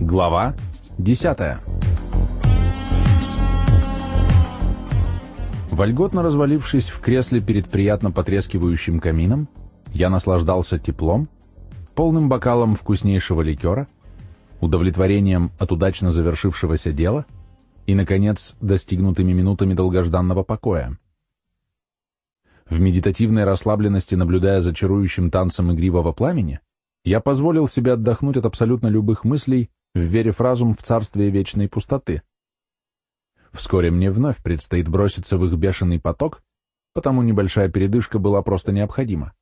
Глава 10 Вольготно развалившись в кресле перед приятно потрескивающим камином, я наслаждался теплом, полным бокалом вкуснейшего ликера, удовлетворением от удачно завершившегося дела и, наконец, достигнутыми минутами долгожданного покоя. В медитативной расслабленности, наблюдая за чарующим танцем игривого пламени, я позволил себе отдохнуть от абсолютно любых мыслей вверив разум в царствие вечной пустоты. Вскоре мне вновь предстоит броситься в их бешеный поток, потому небольшая передышка была просто необходима.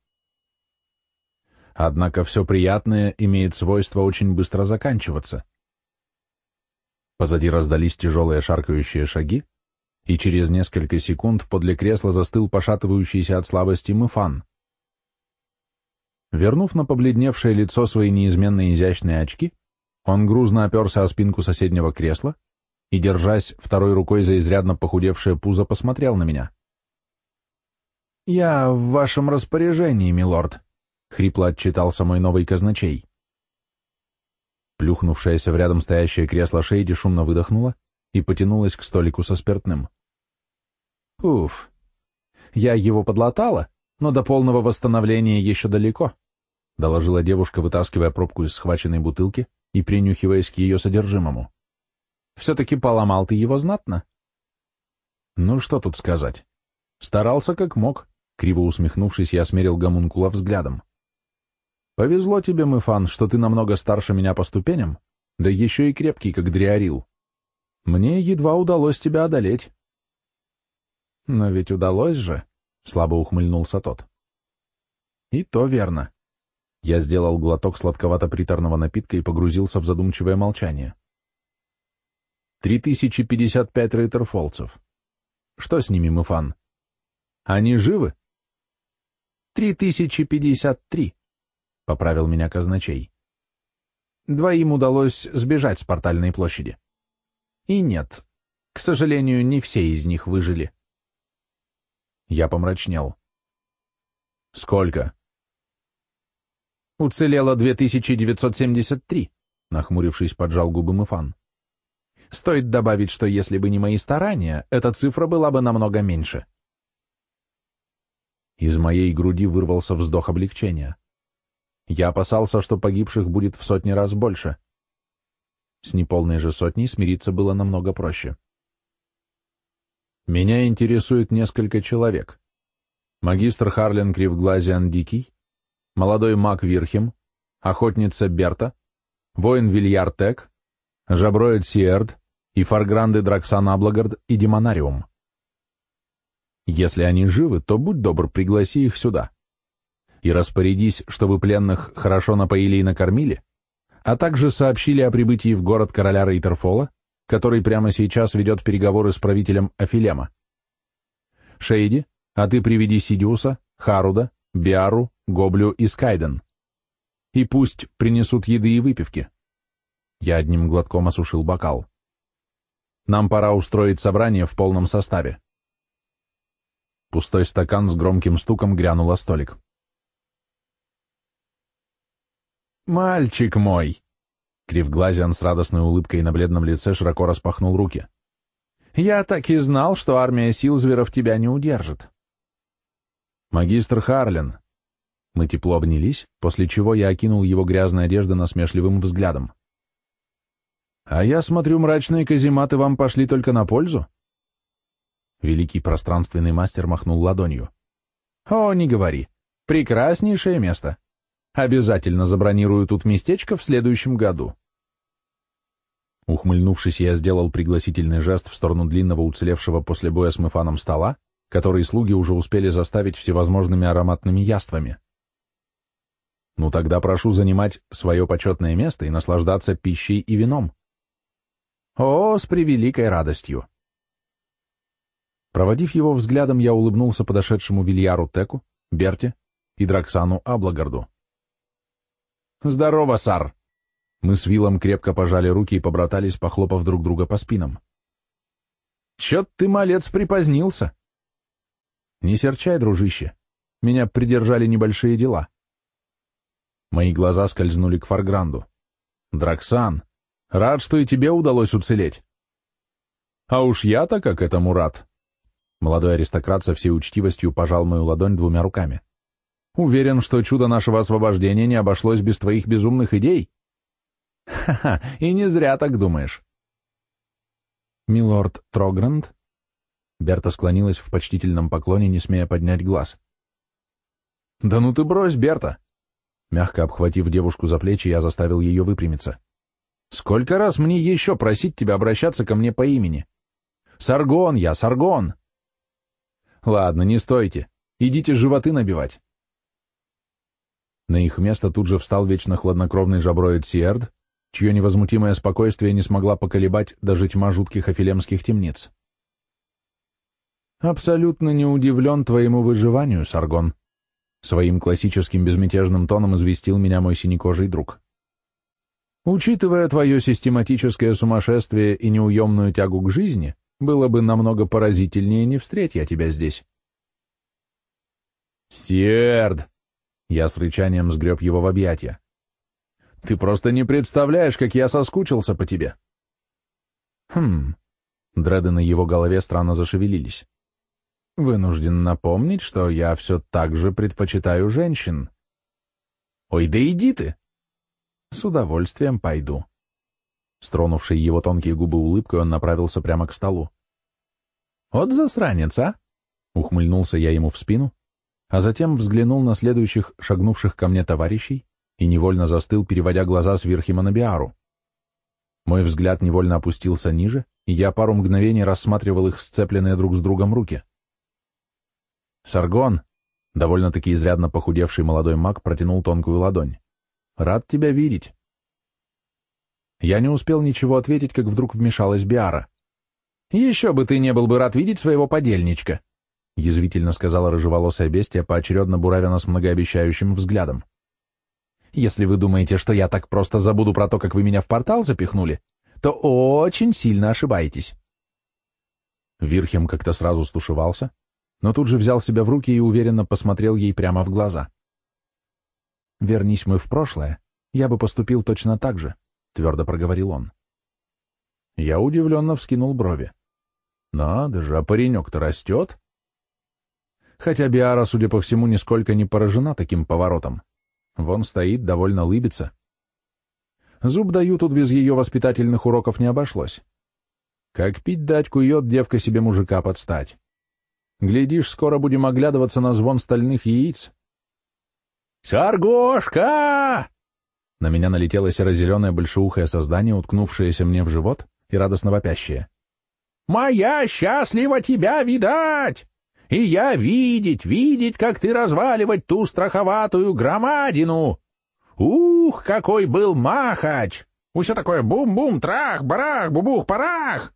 Однако все приятное имеет свойство очень быстро заканчиваться. Позади раздались тяжелые шаркающие шаги, и через несколько секунд подле кресла застыл пошатывающийся от слабости Мыфан. Вернув на побледневшее лицо свои неизменно изящные очки, он грузно оперся о спинку соседнего кресла и, держась второй рукой за изрядно похудевшее пузо, посмотрел на меня. «Я в вашем распоряжении, милорд», — хрипло отчитался мой новый казначей. Плюхнувшаяся в рядом стоящее кресло Шейди шумно выдохнула и потянулась к столику со спиртным. «Уф, я его подлатала, но до полного восстановления еще далеко», — доложила девушка, вытаскивая пробку из схваченной бутылки и принюхиваясь к ее содержимому. «Все-таки поломал ты его знатно?» «Ну, что тут сказать? Старался как мог», — криво усмехнувшись, я смерил гомункула взглядом. «Повезло тебе, Мыфан, что ты намного старше меня по ступеням, да еще и крепкий, как дриарил. Мне едва удалось тебя одолеть». «Но ведь удалось же», — слабо ухмыльнулся тот. «И то верно. Я сделал глоток сладковато-приторного напитка и погрузился в задумчивое молчание. 3055 рейтерфолцев. Что с ними, Мыфан? Они живы? 3053, поправил меня казначей. Двоим удалось сбежать с портальной площади. И нет, к сожалению, не все из них выжили. Я помрачнел. Сколько? Уцелело 2973, нахмурившись, поджал губы Мыфан. Стоит добавить, что если бы не мои старания, эта цифра была бы намного меньше. Из моей груди вырвался вздох облегчения. Я опасался, что погибших будет в сотни раз больше. С неполной же сотней смириться было намного проще. Меня интересует несколько человек. Магистр Харлен Кривглазиан Дикий, молодой маг Вирхем, охотница Берта, воин Вильяр Тек, жаброид Сиэрд и фаргранды Драксан Аблагард и Демонариум. Если они живы, то будь добр, пригласи их сюда. И распорядись, чтобы пленных хорошо напоили и накормили, а также сообщили о прибытии в город короля Рейтерфола, который прямо сейчас ведет переговоры с правителем Афилема. Шейди, а ты приведи Сидиуса, Харуда, Биару, Гоблю и Скайден. И пусть принесут еды и выпивки. Я одним глотком осушил бокал. Нам пора устроить собрание в полном составе. Пустой стакан с громким стуком грянул о столик. «Мальчик мой!» Кривглазиан с радостной улыбкой на бледном лице широко распахнул руки. «Я так и знал, что армия Силзверов тебя не удержит». «Магистр Харлин», мы тепло обнялись, после чего я окинул его грязной одежды насмешливым взглядом. «А я смотрю, мрачные казематы вам пошли только на пользу?» Великий пространственный мастер махнул ладонью. «О, не говори. Прекраснейшее место. Обязательно забронирую тут местечко в следующем году». Ухмыльнувшись, я сделал пригласительный жест в сторону длинного уцелевшего после боя с мыфаном стола, который слуги уже успели заставить всевозможными ароматными яствами. Ну тогда прошу занимать свое почетное место и наслаждаться пищей и вином. О, с превеликой радостью. Проводив его взглядом, я улыбнулся подошедшему Вильяру Теку, Берте и Драксану Аблагарду. «Здорово, Сар!» Мы с Виллом крепко пожали руки и побратались, похлопав друг друга по спинам. «Чет ты, малец, припозднился!» «Не серчай, дружище. Меня придержали небольшие дела». Мои глаза скользнули к Фаргранду. «Драксан, Рад, что и тебе удалось уцелеть. А уж я-то как этому рад. Молодой аристократ со всей учтивостью пожал мою ладонь двумя руками. Уверен, что чудо нашего освобождения не обошлось без твоих безумных идей. Ха-ха, и не зря так думаешь. Милорд Трогранд? Берта склонилась в почтительном поклоне, не смея поднять глаз. «Да ну ты брось, Берта!» Мягко обхватив девушку за плечи, я заставил ее выпрямиться. «Сколько раз мне еще просить тебя обращаться ко мне по имени? Саргон я, Саргон!» «Ладно, не стойте. Идите животы набивать». На их место тут же встал вечно хладнокровный жаброид Сиэрд, чье невозмутимое спокойствие не смогла поколебать даже тьма жутких афилемских темниц. «Абсолютно не удивлен твоему выживанию, Саргон», — своим классическим безмятежным тоном известил меня мой синекожий друг. «Учитывая твое систематическое сумасшествие и неуемную тягу к жизни, было бы намного поразительнее не встреть я тебя здесь». «Серд!» — я с рычанием сгреб его в объятия. Ты просто не представляешь, как я соскучился по тебе. Хм. Дреды на его голове странно зашевелились. Вынужден напомнить, что я все так же предпочитаю женщин. Ой, да иди ты! С удовольствием пойду. Стронувший его тонкие губы улыбкой, он направился прямо к столу. «Вот засранец, а!» — ухмыльнулся я ему в спину, а затем взглянул на следующих шагнувших ко мне товарищей и невольно застыл, переводя глаза с Верхима на Биару. Мой взгляд невольно опустился ниже, и я пару мгновений рассматривал их сцепленные друг с другом руки. «Саргон!» — довольно-таки изрядно похудевший молодой маг протянул тонкую ладонь. «Рад тебя видеть!» Я не успел ничего ответить, как вдруг вмешалась Биара. «Еще бы ты не был бы рад видеть своего подельничка!» — язвительно сказала рыжеволосая бестия, поочередно буравя нас многообещающим взглядом. Если вы думаете, что я так просто забуду про то, как вы меня в портал запихнули, то очень сильно ошибаетесь. Вирхем как-то сразу стушевался, но тут же взял себя в руки и уверенно посмотрел ей прямо в глаза. «Вернись мы в прошлое, я бы поступил точно так же», — твердо проговорил он. Я удивленно вскинул брови. «Надо же, а паренек-то растет?» Хотя Биара, судя по всему, нисколько не поражена таким поворотом. Вон стоит, довольно лыбится. Зуб даю, тут без ее воспитательных уроков не обошлось. Как пить дать кует девка себе мужика подстать. Глядишь, скоро будем оглядываться на звон стальных яиц. «Саргошка!» На меня налетело серо-зеленое большеухое создание, уткнувшееся мне в живот и радостно вопящее. «Моя счастлива тебя видать! и я видеть, видеть, как ты разваливать ту страховатую громадину. Ух, какой был махач! Все такое бум-бум, трах, барах, бубух, парах!»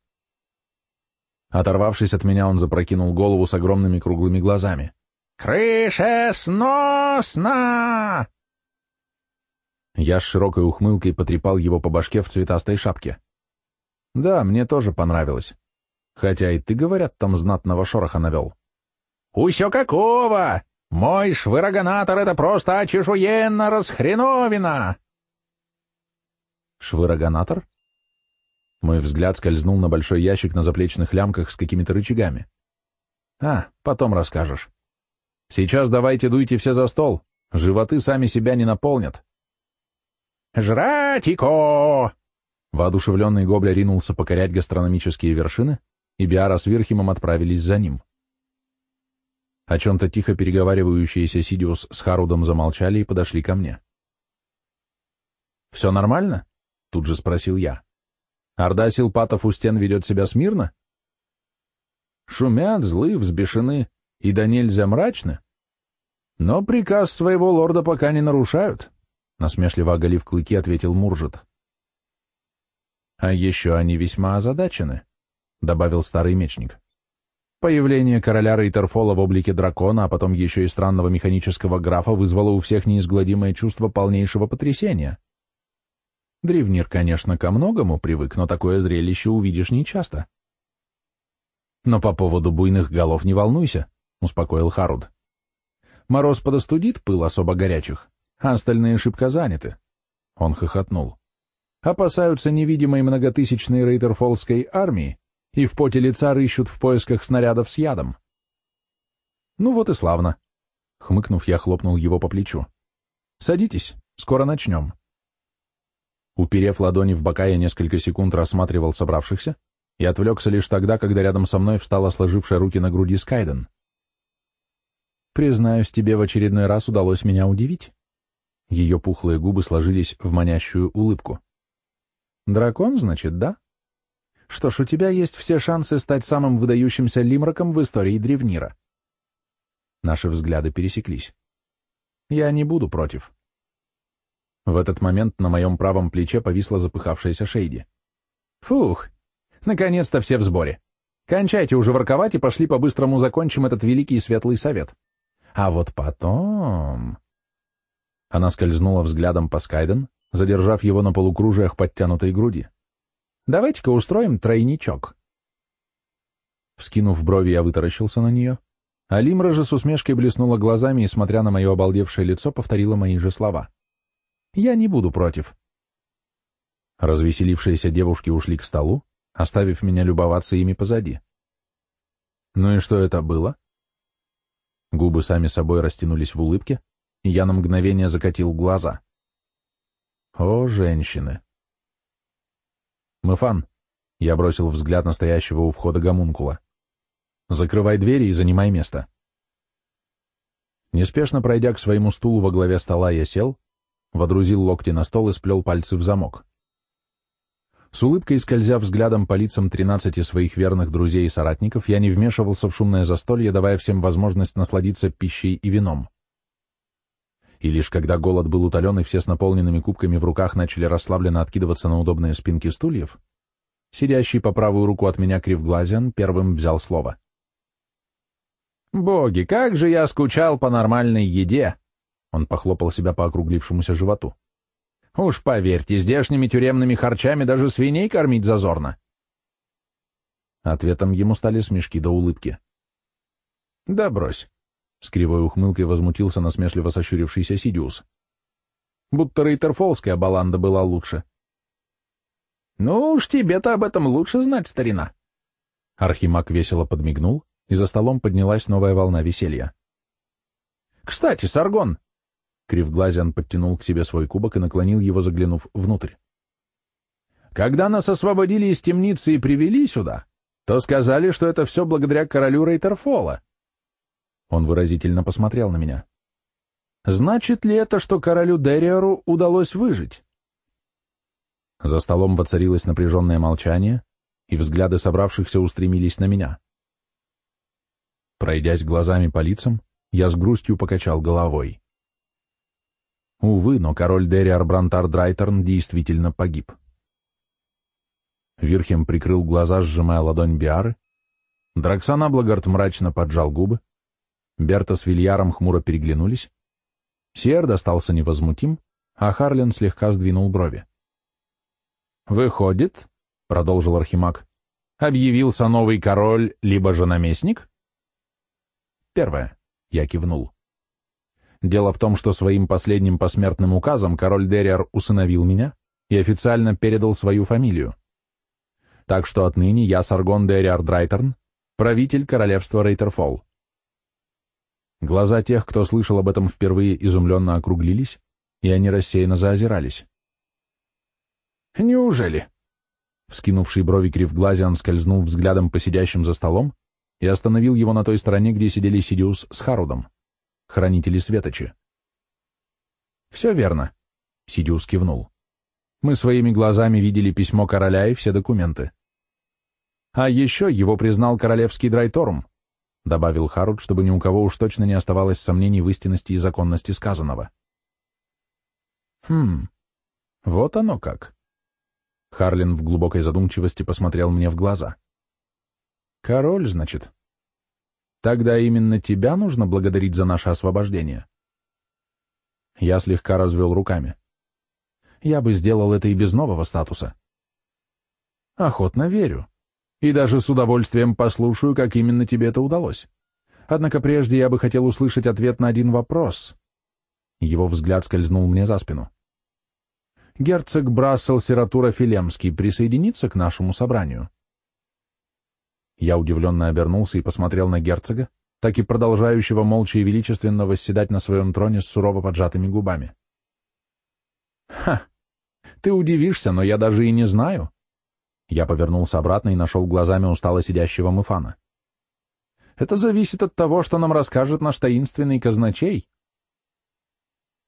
Оторвавшись от меня, он запрокинул голову с огромными круглыми глазами. «Крыша сносна!» Я с широкой ухмылкой потрепал его по башке в цветастой шапке. «Да, мне тоже понравилось. Хотя и ты, говорят, там знатного шороха навел». «Усё какого! Мой швырогонатор — это просто очешуенно расхреновина!» «Швырогонатор?» Мой взгляд скользнул на большой ящик на заплечных лямках с какими-то рычагами. «А, потом расскажешь. Сейчас давайте дуйте все за стол. Животы сами себя не наполнят». «Жратико!» Воодушевленный Гобля ринулся покорять гастрономические вершины, и Биара с Вирхимом отправились за ним. О чем-то тихо переговаривающиеся Сидиус с Харудом замолчали и подошли ко мне. «Все нормально?» — тут же спросил я. «Орда Силпатов у стен ведет себя смирно?» «Шумят, злы, взбешены и да нельзя мрачны. Но приказ своего лорда пока не нарушают», — насмешливо оголив клыки, ответил Муржит. «А еще они весьма озадачены», — добавил старый мечник. Появление короля Рейтерфола в облике дракона, а потом еще и странного механического графа вызвало у всех неизгладимое чувство полнейшего потрясения. Древнир, конечно, ко многому привык, но такое зрелище увидишь нечасто. Но по поводу буйных голов не волнуйся, — успокоил Харуд. Мороз подостудит пыл особо горячих, а остальные шибко заняты. Он хохотнул. опасаются невидимой многотысячной рейтерфолской армии и в поте лица рыщут в поисках снарядов с ядом. Ну вот и славно. Хмыкнув, я хлопнул его по плечу. Садитесь, скоро начнем. Уперев ладони в бока, я несколько секунд рассматривал собравшихся и отвлекся лишь тогда, когда рядом со мной встала сложившая руки на груди Скайден. «Признаюсь, тебе в очередной раз удалось меня удивить». Ее пухлые губы сложились в манящую улыбку. «Дракон, значит, да? Что ж, у тебя есть все шансы стать самым выдающимся лимраком в истории Древнира». Наши взгляды пересеклись. «Я не буду против». В этот момент на моем правом плече повисла запыхавшаяся Шейди. «Фух, наконец-то все в сборе. Кончайте уже ворковать и пошли по-быстрому закончим этот великий и светлый совет. А вот потом...» Она скользнула взглядом по Скайден, задержав его на полукружиях подтянутой груди. «Давайте-ка устроим тройничок». Вскинув брови, я вытаращился на нее, а Лимра же с усмешкой блеснула глазами и, смотря на мое обалдевшее лицо, повторила мои же слова. «Я не буду против». Развеселившиеся девушки ушли к столу, оставив меня любоваться ими позади. Ну и что это было? Губы сами собой растянулись в улыбке, и я на мгновение закатил глаза. О, женщины! Мыфан, я бросил взгляд настоящего у входа гомункула. Закрывай двери и занимай место. Неспешно пройдя к своему стулу во главе стола, я сел, водрузил локти на стол и сплел пальцы в замок. С улыбкой скользя взглядом по лицам тринадцати своих верных друзей и соратников, я не вмешивался в шумное застолье, давая всем возможность насладиться пищей и вином и лишь когда голод был утолен и все с наполненными кубками в руках начали расслабленно откидываться на удобные спинки стульев, сидящий по правую руку от меня Кривглазиан первым взял слово. «Боги, как же я скучал по нормальной еде!» Он похлопал себя по округлившемуся животу. «Уж поверьте, здешними тюремными харчами даже свиней кормить зазорно!» Ответом ему стали смешки до улыбки. «Да брось. С кривой ухмылкой возмутился насмешливо сощурившийся Сидиус. Будто рейтерфолская баланда была лучше. «Ну уж тебе-то об этом лучше знать, старина!» Архимаг весело подмигнул, и за столом поднялась новая волна веселья. «Кстати, Саргон!» Кривглазиан подтянул к себе свой кубок и наклонил его, заглянув внутрь. «Когда нас освободили из темницы и привели сюда, то сказали, что это все благодаря королю Рейтерфола. Он выразительно посмотрел на меня. «Значит ли это, что королю Дериору удалось выжить?» За столом воцарилось напряженное молчание, и взгляды собравшихся устремились на меня. Пройдясь глазами по лицам, я с грустью покачал головой. Увы, но король Дериар Брантар Драйтерн действительно погиб. Вирхем прикрыл глаза, сжимая ладонь Биары. Драксана Благард мрачно поджал губы, Берта с Вильяром хмуро переглянулись. Сиэрд остался невозмутим, а Харлин слегка сдвинул брови. «Выходит», — продолжил Архимаг, — «объявился новый король, либо же наместник?» «Первое», — я кивнул. «Дело в том, что своим последним посмертным указом король Дерриар усыновил меня и официально передал свою фамилию. Так что отныне я Саргон Дерриар Драйтерн, правитель королевства Рейтерфолл. Глаза тех, кто слышал об этом впервые, изумленно округлились, и они рассеянно заозирались. «Неужели?» Вскинувший брови Кривглазиан скользнул взглядом по сидящим за столом и остановил его на той стороне, где сидели Сидиус с Харудом, хранители Светочи. «Все верно», — Сидиус кивнул. «Мы своими глазами видели письмо короля и все документы. А еще его признал королевский Драйторум. — добавил Харуд, чтобы ни у кого уж точно не оставалось сомнений в истинности и законности сказанного. «Хм, вот оно как». Харлин в глубокой задумчивости посмотрел мне в глаза. «Король, значит? Тогда именно тебя нужно благодарить за наше освобождение?» Я слегка развел руками. «Я бы сделал это и без нового статуса». «Охотно верю и даже с удовольствием послушаю, как именно тебе это удалось. Однако прежде я бы хотел услышать ответ на один вопрос. Его взгляд скользнул мне за спину. герцог Брассел Сиратура Филемский присоединится к нашему собранию?» Я удивленно обернулся и посмотрел на герцога, так и продолжающего молча и величественно восседать на своем троне с сурово поджатыми губами. «Ха! Ты удивишься, но я даже и не знаю!» Я повернулся обратно и нашел глазами устало сидящего Мыфана. «Это зависит от того, что нам расскажет наш таинственный казначей».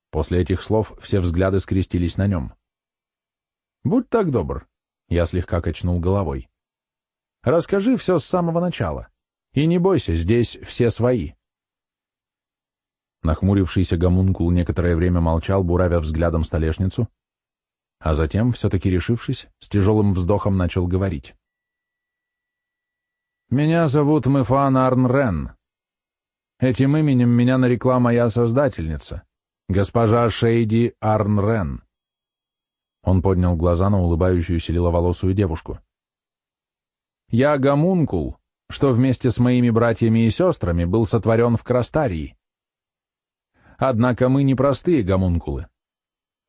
После этих слов все взгляды скрестились на нем. «Будь так добр», — я слегка качнул головой. «Расскажи все с самого начала. И не бойся, здесь все свои». Нахмурившийся гомункул некоторое время молчал, буравя взглядом столешницу, а затем, все-таки решившись, с тяжелым вздохом начал говорить. «Меня зовут Мефан Арнрен. Этим именем меня нарекла моя создательница, госпожа Шейди Арнрен». Он поднял глаза на улыбающуюся лиловолосую девушку. «Я гомункул, что вместе с моими братьями и сестрами был сотворен в Крастарии. Однако мы не простые гомункулы.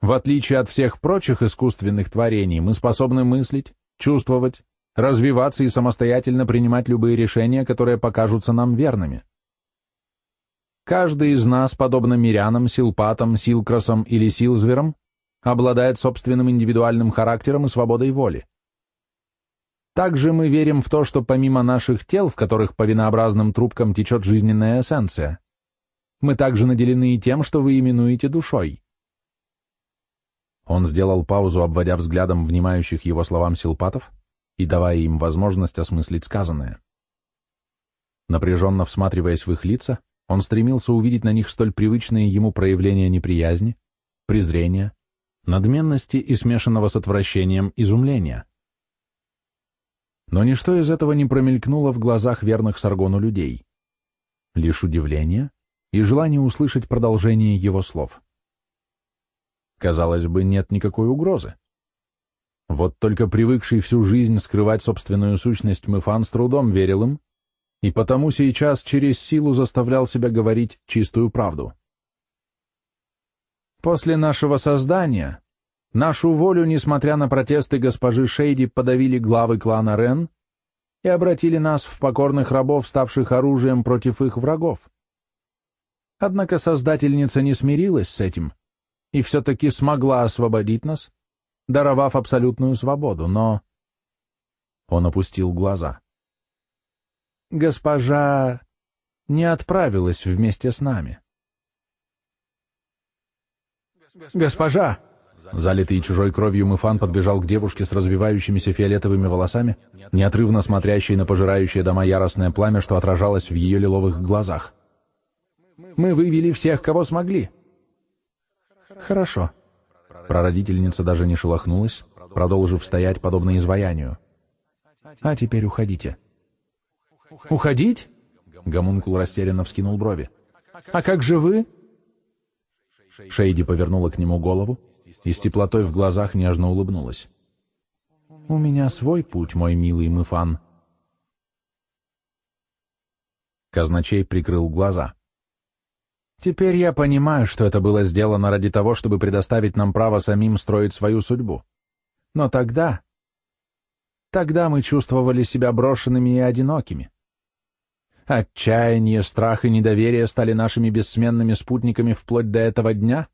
В отличие от всех прочих искусственных творений, мы способны мыслить, чувствовать, развиваться и самостоятельно принимать любые решения, которые покажутся нам верными. Каждый из нас, подобно мирянам, силпатам, силкрасам или силзверам, обладает собственным индивидуальным характером и свободой воли. Также мы верим в то, что помимо наших тел, в которых по винообразным трубкам течет жизненная эссенция, мы также наделены и тем, что вы именуете душой. Он сделал паузу, обводя взглядом внимающих его словам силпатов и давая им возможность осмыслить сказанное. Напряженно всматриваясь в их лица, он стремился увидеть на них столь привычные ему проявления неприязни, презрения, надменности и смешанного с отвращением изумления. Но ничто из этого не промелькнуло в глазах верных Саргону людей. Лишь удивление и желание услышать продолжение его слов. Казалось бы, нет никакой угрозы. Вот только привыкший всю жизнь скрывать собственную сущность Мефан с трудом верил им, и потому сейчас через силу заставлял себя говорить чистую правду. После нашего создания нашу волю, несмотря на протесты госпожи Шейди, подавили главы клана Рен и обратили нас в покорных рабов, ставших оружием против их врагов. Однако Создательница не смирилась с этим и все-таки смогла освободить нас, даровав абсолютную свободу, но... Он опустил глаза. Госпожа не отправилась вместе с нами. «Госпожа!» Залитый чужой кровью Мыфан подбежал к девушке с развивающимися фиолетовыми волосами, неотрывно смотрящей на пожирающее дома яростное пламя, что отражалось в ее лиловых глазах. «Мы вывели всех, кого смогли. «Хорошо». Прародительница даже не шелохнулась, продолжив стоять, подобно изваянию. «А теперь уходите». «Уходить?» Гомункул растерянно вскинул брови. «А как же вы?» Шейди повернула к нему голову и с теплотой в глазах нежно улыбнулась. «У меня свой путь, мой милый Мыфан». Казначей прикрыл глаза. Теперь я понимаю, что это было сделано ради того, чтобы предоставить нам право самим строить свою судьбу. Но тогда... Тогда мы чувствовали себя брошенными и одинокими. Отчаяние, страх и недоверие стали нашими бессменными спутниками вплоть до этого дня,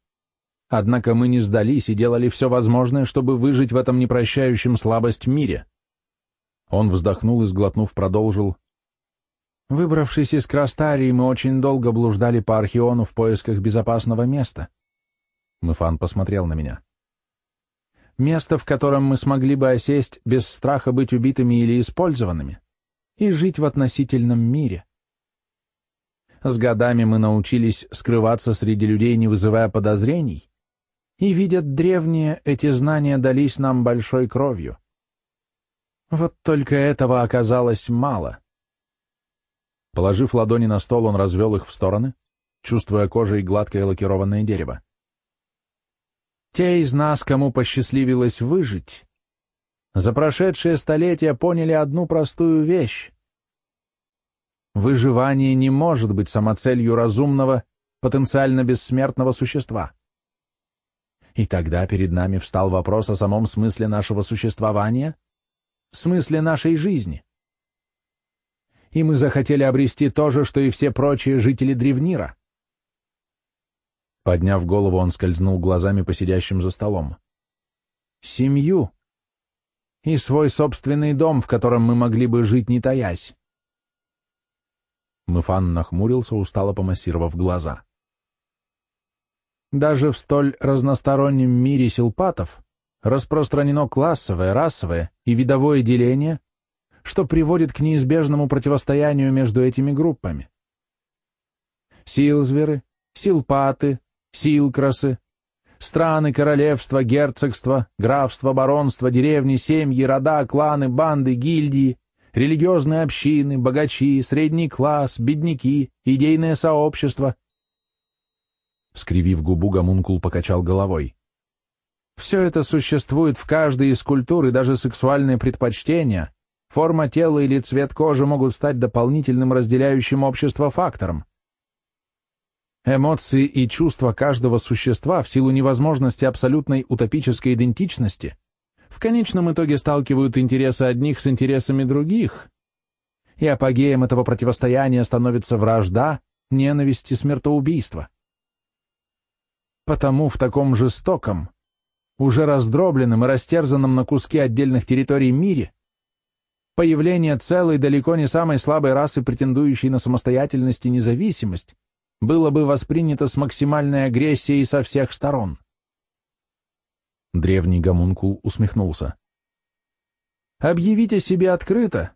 однако мы не сдались и делали все возможное, чтобы выжить в этом непрощающем слабость мире. Он вздохнул и, сглотнув, продолжил — Выбравшись из Крастарии, мы очень долго блуждали по Архиону в поисках безопасного места. Мыфан посмотрел на меня. Место, в котором мы смогли бы осесть без страха быть убитыми или использованными, и жить в относительном мире. С годами мы научились скрываться среди людей, не вызывая подозрений, и, видят древние, эти знания дались нам большой кровью. Вот только этого оказалось мало. Положив ладони на стол, он развел их в стороны, чувствуя кожей гладкое лакированное дерево. Те из нас, кому посчастливилось выжить, за прошедшие столетия поняли одну простую вещь. Выживание не может быть самоцелью разумного, потенциально бессмертного существа. И тогда перед нами встал вопрос о самом смысле нашего существования, смысле нашей жизни. И мы захотели обрести то же, что и все прочие жители Древнира. Подняв голову, он скользнул глазами по сидящим за столом. Семью и свой собственный дом, в котором мы могли бы жить, не таясь. Мыфан нахмурился, устало помассировав глаза. Даже в столь разностороннем мире силпатов распространено классовое, расовое и видовое деление, что приводит к неизбежному противостоянию между этими группами. Силзверы, силпаты, силкрасы, страны, королевства, герцогства, графства, баронства, деревни, семьи, рода, кланы, банды, гильдии, религиозные общины, богачи, средний класс, бедняки, идейное сообщество. Скривив губу, гомункул покачал головой. Все это существует в каждой из культур, и даже сексуальные предпочтения, форма тела или цвет кожи могут стать дополнительным разделяющим общество фактором. Эмоции и чувства каждого существа в силу невозможности абсолютной утопической идентичности в конечном итоге сталкивают интересы одних с интересами других, и апогеем этого противостояния становится вражда, ненависть и смертоубийство. Потому в таком жестоком, уже раздробленном и растерзанном на куски отдельных территорий мире появление целой далеко не самой слабой расы, претендующей на самостоятельность и независимость, было бы воспринято с максимальной агрессией со всех сторон. Древний гомункул усмехнулся. «Объявить о себе открыто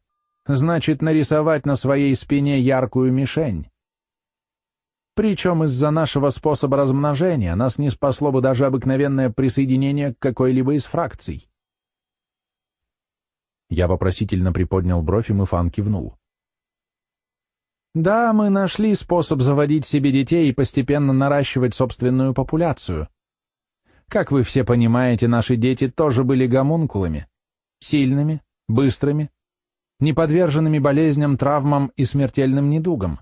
значит нарисовать на своей спине яркую мишень. Причем из-за нашего способа размножения нас не спасло бы даже обыкновенное присоединение к какой-либо из фракций». Я вопросительно приподнял бровь, и Мыфан кивнул. Да, мы нашли способ заводить себе детей и постепенно наращивать собственную популяцию. Как вы все понимаете, наши дети тоже были гомункулами. Сильными, быстрыми, неподверженными болезням, травмам и смертельным недугам.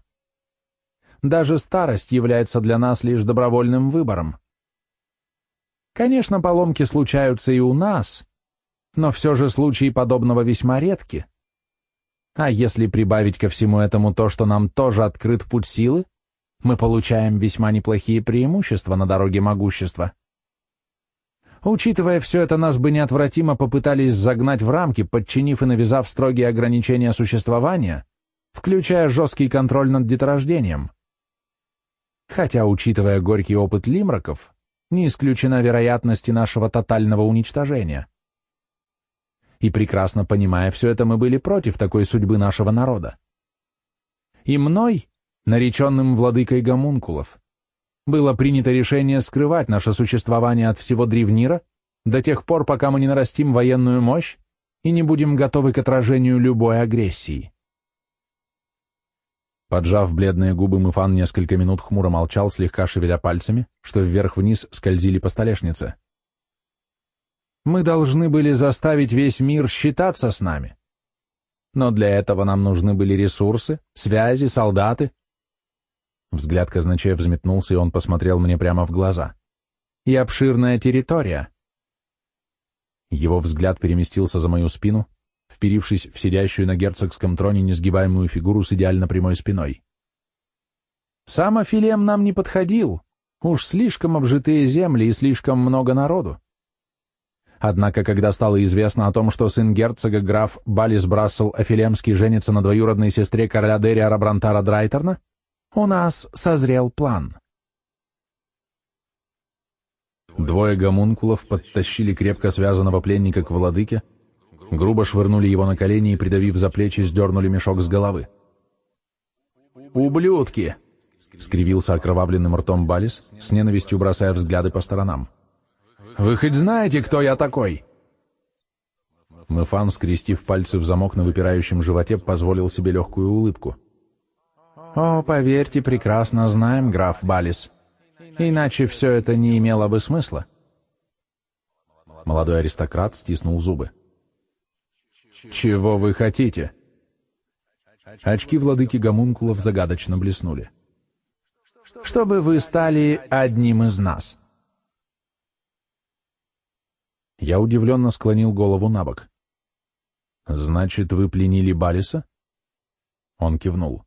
Даже старость является для нас лишь добровольным выбором. Конечно, поломки случаются и у нас, но все же случаи подобного весьма редки. А если прибавить ко всему этому то, что нам тоже открыт путь силы, мы получаем весьма неплохие преимущества на дороге могущества. Учитывая все это, нас бы неотвратимо попытались загнать в рамки, подчинив и навязав строгие ограничения существования, включая жесткий контроль над деторождением. Хотя, учитывая горький опыт лимраков, не исключена вероятность нашего тотального уничтожения и прекрасно понимая все это, мы были против такой судьбы нашего народа. И мной, нареченным владыкой гомункулов, было принято решение скрывать наше существование от всего древнира до тех пор, пока мы не нарастим военную мощь и не будем готовы к отражению любой агрессии. Поджав бледные губы, Мыфан несколько минут хмуро молчал, слегка шевеля пальцами, что вверх-вниз скользили по столешнице. Мы должны были заставить весь мир считаться с нами. Но для этого нам нужны были ресурсы, связи, солдаты. Взгляд казначея взметнулся, и он посмотрел мне прямо в глаза. И обширная территория. Его взгляд переместился за мою спину, вперившись в сидящую на герцогском троне несгибаемую фигуру с идеально прямой спиной. Сам Афилем нам не подходил, уж слишком обжитые земли и слишком много народу. Однако, когда стало известно о том, что сын герцога, граф Балис Брассел Афилемский, женится на двоюродной сестре короля Дерия Рабрантара Драйтерна, у нас созрел план. Двое гомункулов подтащили крепко связанного пленника к владыке, грубо швырнули его на колени и, придавив за плечи, сдернули мешок с головы. «Ублюдки!» — скривился окровавленным ртом Балис, с ненавистью бросая взгляды по сторонам. Вы хоть знаете, кто я такой?» Мэфан, скрестив пальцы в замок на выпирающем животе, позволил себе легкую улыбку. «О, поверьте, прекрасно знаем, граф Балис. Иначе все это не имело бы смысла». Молодой аристократ стиснул зубы. «Чего вы хотите?» Очки владыки гомункулов загадочно блеснули. «Чтобы вы стали одним из нас». Я удивленно склонил голову на бок. «Значит, вы пленили Балиса?» Он кивнул.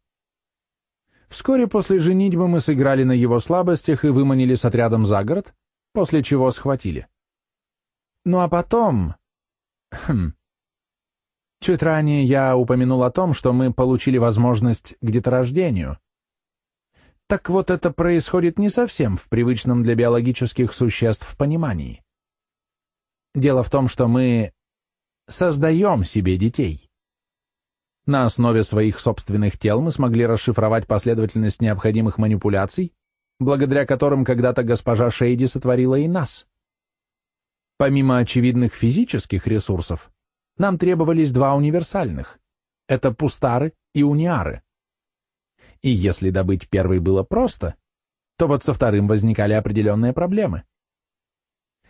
Вскоре после женитьбы мы сыграли на его слабостях и выманили с отрядом за город, после чего схватили. Ну а потом... Хм... Чуть ранее я упомянул о том, что мы получили возможность к деторождению. Так вот это происходит не совсем в привычном для биологических существ понимании. Дело в том, что мы создаем себе детей. На основе своих собственных тел мы смогли расшифровать последовательность необходимых манипуляций, благодаря которым когда-то госпожа Шейди сотворила и нас. Помимо очевидных физических ресурсов, нам требовались два универсальных. Это пустары и униары. И если добыть первый было просто, то вот со вторым возникали определенные проблемы.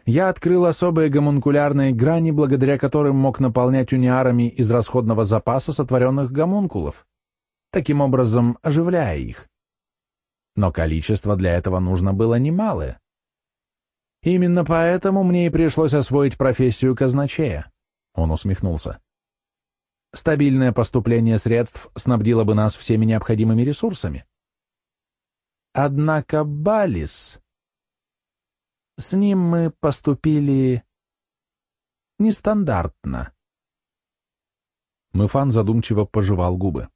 Я открыл особые гомункулярные грани, благодаря которым мог наполнять униарами из расходного запаса сотворенных гомункулов, таким образом оживляя их. Но количество для этого нужно было немалое. Именно поэтому мне и пришлось освоить профессию казначея. Он усмехнулся. Стабильное поступление средств снабдило бы нас всеми необходимыми ресурсами. Однако Балис... С ним мы поступили нестандартно. Мыфан задумчиво пожевал губы.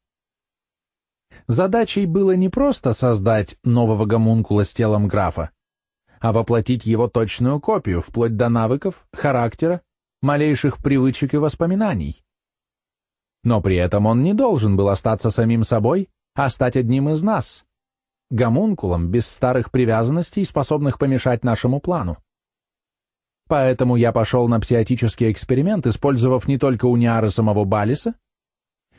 Задачей было не просто создать нового гомункула с телом графа, а воплотить его точную копию, вплоть до навыков, характера, малейших привычек и воспоминаний. Но при этом он не должен был остаться самим собой, а стать одним из нас, гомункулом без старых привязанностей, способных помешать нашему плану. Поэтому я пошел на псиотический эксперимент, использовав не только униары самого Балиса,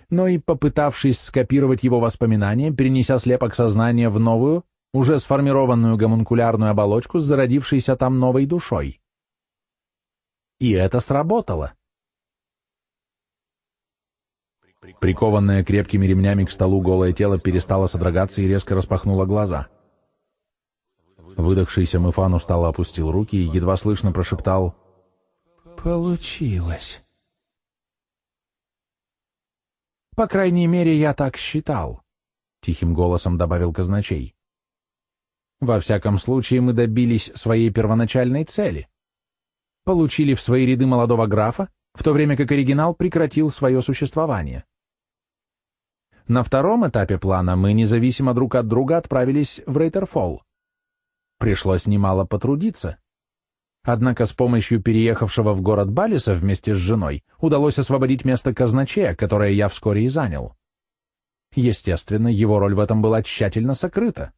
но и попытавшись скопировать его воспоминания, перенеся слепок сознания в новую, уже сформированную гомункулярную оболочку с зародившейся там новой душой. И это сработало. Прикованное крепкими ремнями к столу голое тело перестало содрогаться и резко распахнуло глаза. Выдохшийся Мыфан устало опустил руки и едва слышно прошептал «Получилось». «По крайней мере, я так считал», — тихим голосом добавил казначей. «Во всяком случае, мы добились своей первоначальной цели. Получили в свои ряды молодого графа, в то время как оригинал прекратил свое существование. На втором этапе плана мы независимо друг от друга отправились в Рейтерфолл. Пришлось немало потрудиться. Однако с помощью переехавшего в город Балиса вместе с женой удалось освободить место казначея, которое я вскоре и занял. Естественно, его роль в этом была тщательно сокрыта.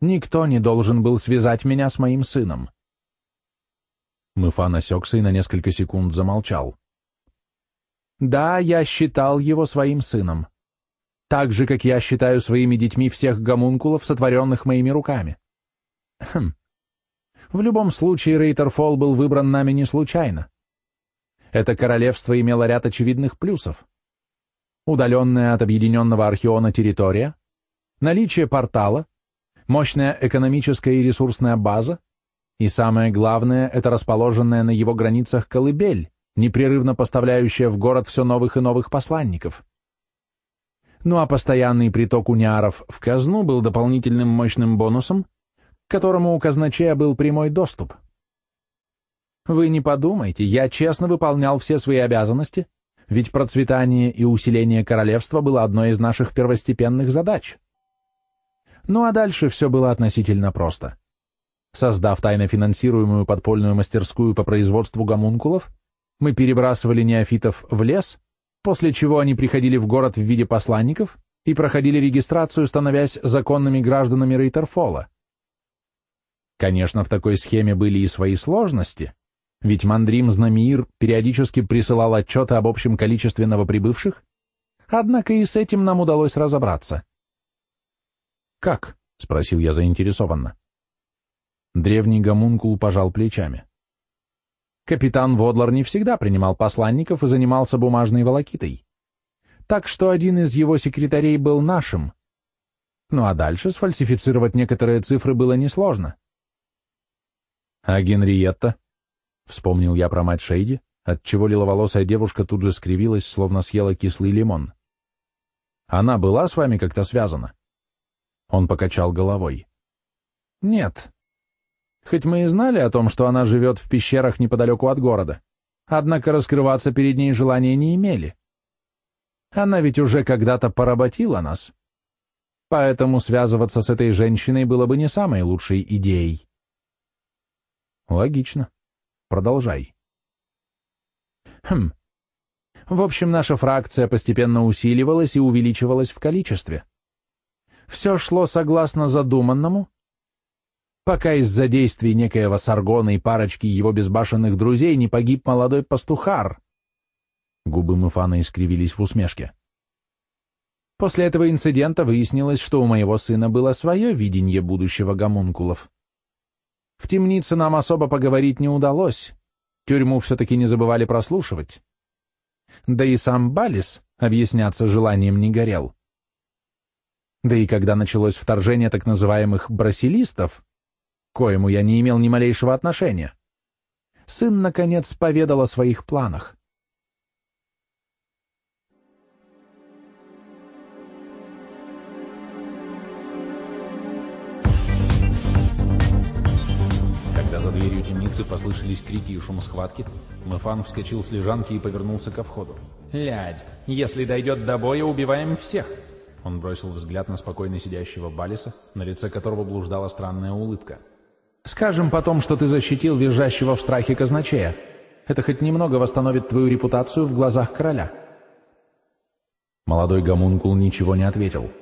Никто не должен был связать меня с моим сыном. Мыфа насекся и на несколько секунд замолчал. Да, я считал его своим сыном так же, как я считаю своими детьми всех гомункулов, сотворенных моими руками. Хм. В любом случае, Рейтерфолл был выбран нами не случайно. Это королевство имело ряд очевидных плюсов. Удаленная от объединенного археона территория, наличие портала, мощная экономическая и ресурсная база, и самое главное, это расположенная на его границах колыбель, непрерывно поставляющая в город все новых и новых посланников ну а постоянный приток униаров в казну был дополнительным мощным бонусом, к которому у казначея был прямой доступ. Вы не подумайте, я честно выполнял все свои обязанности, ведь процветание и усиление королевства было одной из наших первостепенных задач. Ну а дальше все было относительно просто. Создав тайно финансируемую подпольную мастерскую по производству гомункулов, мы перебрасывали неофитов в лес, после чего они приходили в город в виде посланников и проходили регистрацию, становясь законными гражданами Рейтерфола. Конечно, в такой схеме были и свои сложности, ведь Мандрим Знамир периодически присылал отчеты об общем количестве новоприбывших, однако и с этим нам удалось разобраться. «Как?» — спросил я заинтересованно. Древний гомункул пожал плечами. Капитан Водлар не всегда принимал посланников и занимался бумажной волокитой. Так что один из его секретарей был нашим. Ну а дальше сфальсифицировать некоторые цифры было несложно. А Генриетта? Вспомнил я про мать Шейди, отчего лиловолосая девушка тут же скривилась, словно съела кислый лимон. Она была с вами как-то связана? Он покачал головой. Нет. Хоть мы и знали о том, что она живет в пещерах неподалеку от города, однако раскрываться перед ней желания не имели. Она ведь уже когда-то поработила нас. Поэтому связываться с этой женщиной было бы не самой лучшей идеей. Логично. Продолжай. Хм. В общем, наша фракция постепенно усиливалась и увеличивалась в количестве. Все шло согласно задуманному, пока из-за действий некоего Саргона и парочки его безбашенных друзей не погиб молодой пастухар. Губы Муфана искривились в усмешке. После этого инцидента выяснилось, что у моего сына было свое видение будущего гомункулов. В темнице нам особо поговорить не удалось, тюрьму все-таки не забывали прослушивать. Да и сам Балис объясняться желанием не горел. Да и когда началось вторжение так называемых брасилистов, коему я не имел ни малейшего отношения, сын, наконец, поведал о своих планах. Когда за дверью темницы послышались крики и шум схватки, Мэфан вскочил с лежанки и повернулся ко входу. «Лядь, если дойдет до боя, убиваем всех!» Он бросил взгляд на спокойно сидящего Балиса, на лице которого блуждала странная улыбка. «Скажем потом, что ты защитил визжащего в страхе казначея. Это хоть немного восстановит твою репутацию в глазах короля». Молодой гомункул ничего не ответил.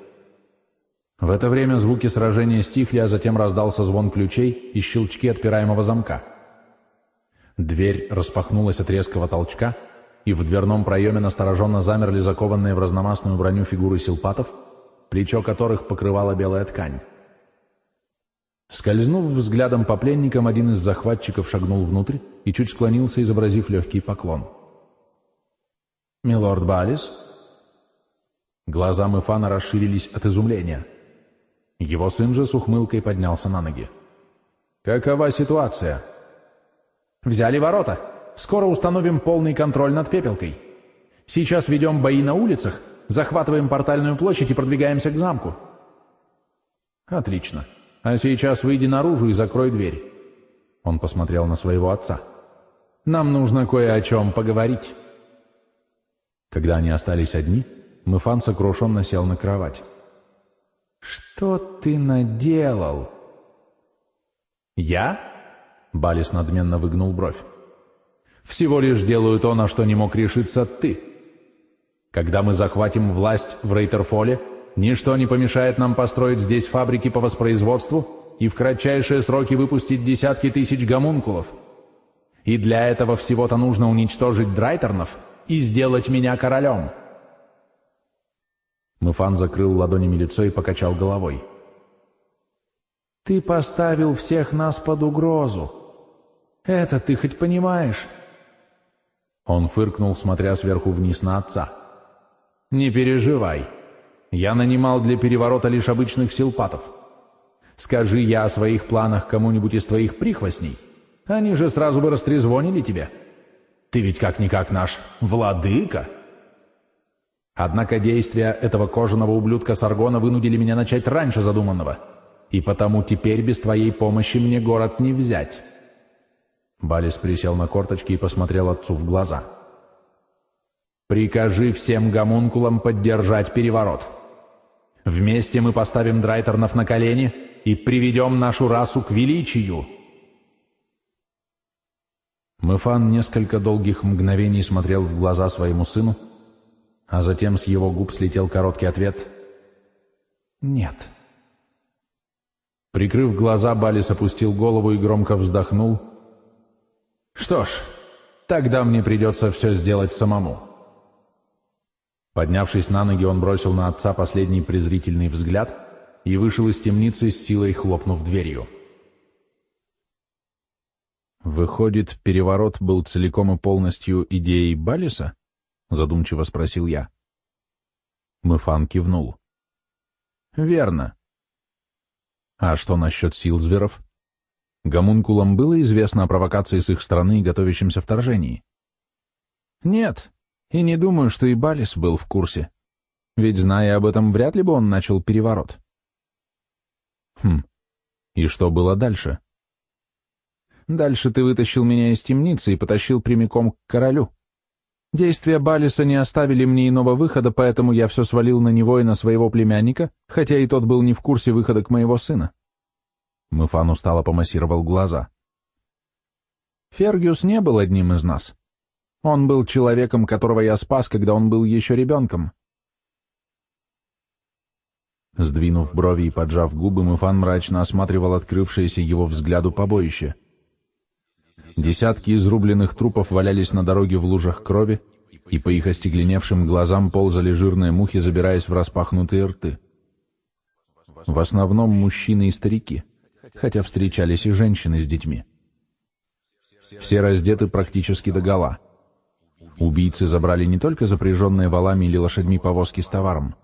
В это время звуки сражения стихли, а затем раздался звон ключей и щелчки отпираемого замка. Дверь распахнулась от резкого толчка, и в дверном проеме настороженно замерли закованные в разномастную броню фигуры силпатов, плечо которых покрывала белая ткань. Скользнув взглядом по пленникам, один из захватчиков шагнул внутрь и чуть склонился, изобразив легкий поклон. «Милорд Балис?» Глаза Мефана расширились от изумления. Его сын же с ухмылкой поднялся на ноги. «Какова ситуация?» «Взяли ворота. Скоро установим полный контроль над Пепелкой. Сейчас ведем бои на улицах, захватываем портальную площадь и продвигаемся к замку». «Отлично. А сейчас выйди наружу и закрой дверь». Он посмотрел на своего отца. «Нам нужно кое о чем поговорить». Когда они остались одни, Мыфан сокрушенно сел на кровать. «Что ты наделал?» «Я?» — Балис надменно выгнул бровь. «Всего лишь делаю то, на что не мог решиться ты. Когда мы захватим власть в Рейтерфоле, ничто не помешает нам построить здесь фабрики по воспроизводству и в кратчайшие сроки выпустить десятки тысяч гомункулов. И для этого всего-то нужно уничтожить Драйтернов и сделать меня королем». Муфан закрыл ладонями лицо и покачал головой. «Ты поставил всех нас под угрозу. Это ты хоть понимаешь?» Он фыркнул, смотря сверху вниз на отца. «Не переживай. Я нанимал для переворота лишь обычных силпатов. Скажи я о своих планах кому-нибудь из твоих прихвостней, они же сразу бы растрезвонили тебе. Ты ведь как-никак наш владыка!» Однако действия этого кожаного ублюдка Саргона вынудили меня начать раньше задуманного, и потому теперь без твоей помощи мне город не взять». Балис присел на корточки и посмотрел отцу в глаза. «Прикажи всем гомункулам поддержать переворот. Вместе мы поставим Драйтернов на колени и приведем нашу расу к величию». Мефан несколько долгих мгновений смотрел в глаза своему сыну, а затем с его губ слетел короткий ответ «Нет». Прикрыв глаза, Балис опустил голову и громко вздохнул. «Что ж, тогда мне придется все сделать самому». Поднявшись на ноги, он бросил на отца последний презрительный взгляд и вышел из темницы с силой хлопнув дверью. Выходит, переворот был целиком и полностью идеей Балиса? — задумчиво спросил я. Мыфан кивнул. «Верно. А что насчет Силзверов? Гомункулам было известно о провокации с их стороны и готовящемся вторжении? Нет, и не думаю, что и Балис был в курсе. Ведь, зная об этом, вряд ли бы он начал переворот. Хм, и что было дальше? Дальше ты вытащил меня из темницы и потащил прямиком к королю. Действия Балиса не оставили мне иного выхода, поэтому я все свалил на него и на своего племянника, хотя и тот был не в курсе выхода к моего сына. Мыфан устало помассировал глаза. Фергюс не был одним из нас. Он был человеком, которого я спас, когда он был еще ребенком. Сдвинув брови и поджав губы, Мыфан мрачно осматривал открывшееся его взгляду побоище. Десятки изрубленных трупов валялись на дороге в лужах крови, и по их остекленевшим глазам ползали жирные мухи, забираясь в распахнутые рты. В основном мужчины и старики, хотя встречались и женщины с детьми. Все раздеты практически до гола. Убийцы забрали не только запряженные валами или лошадьми повозки с товаром,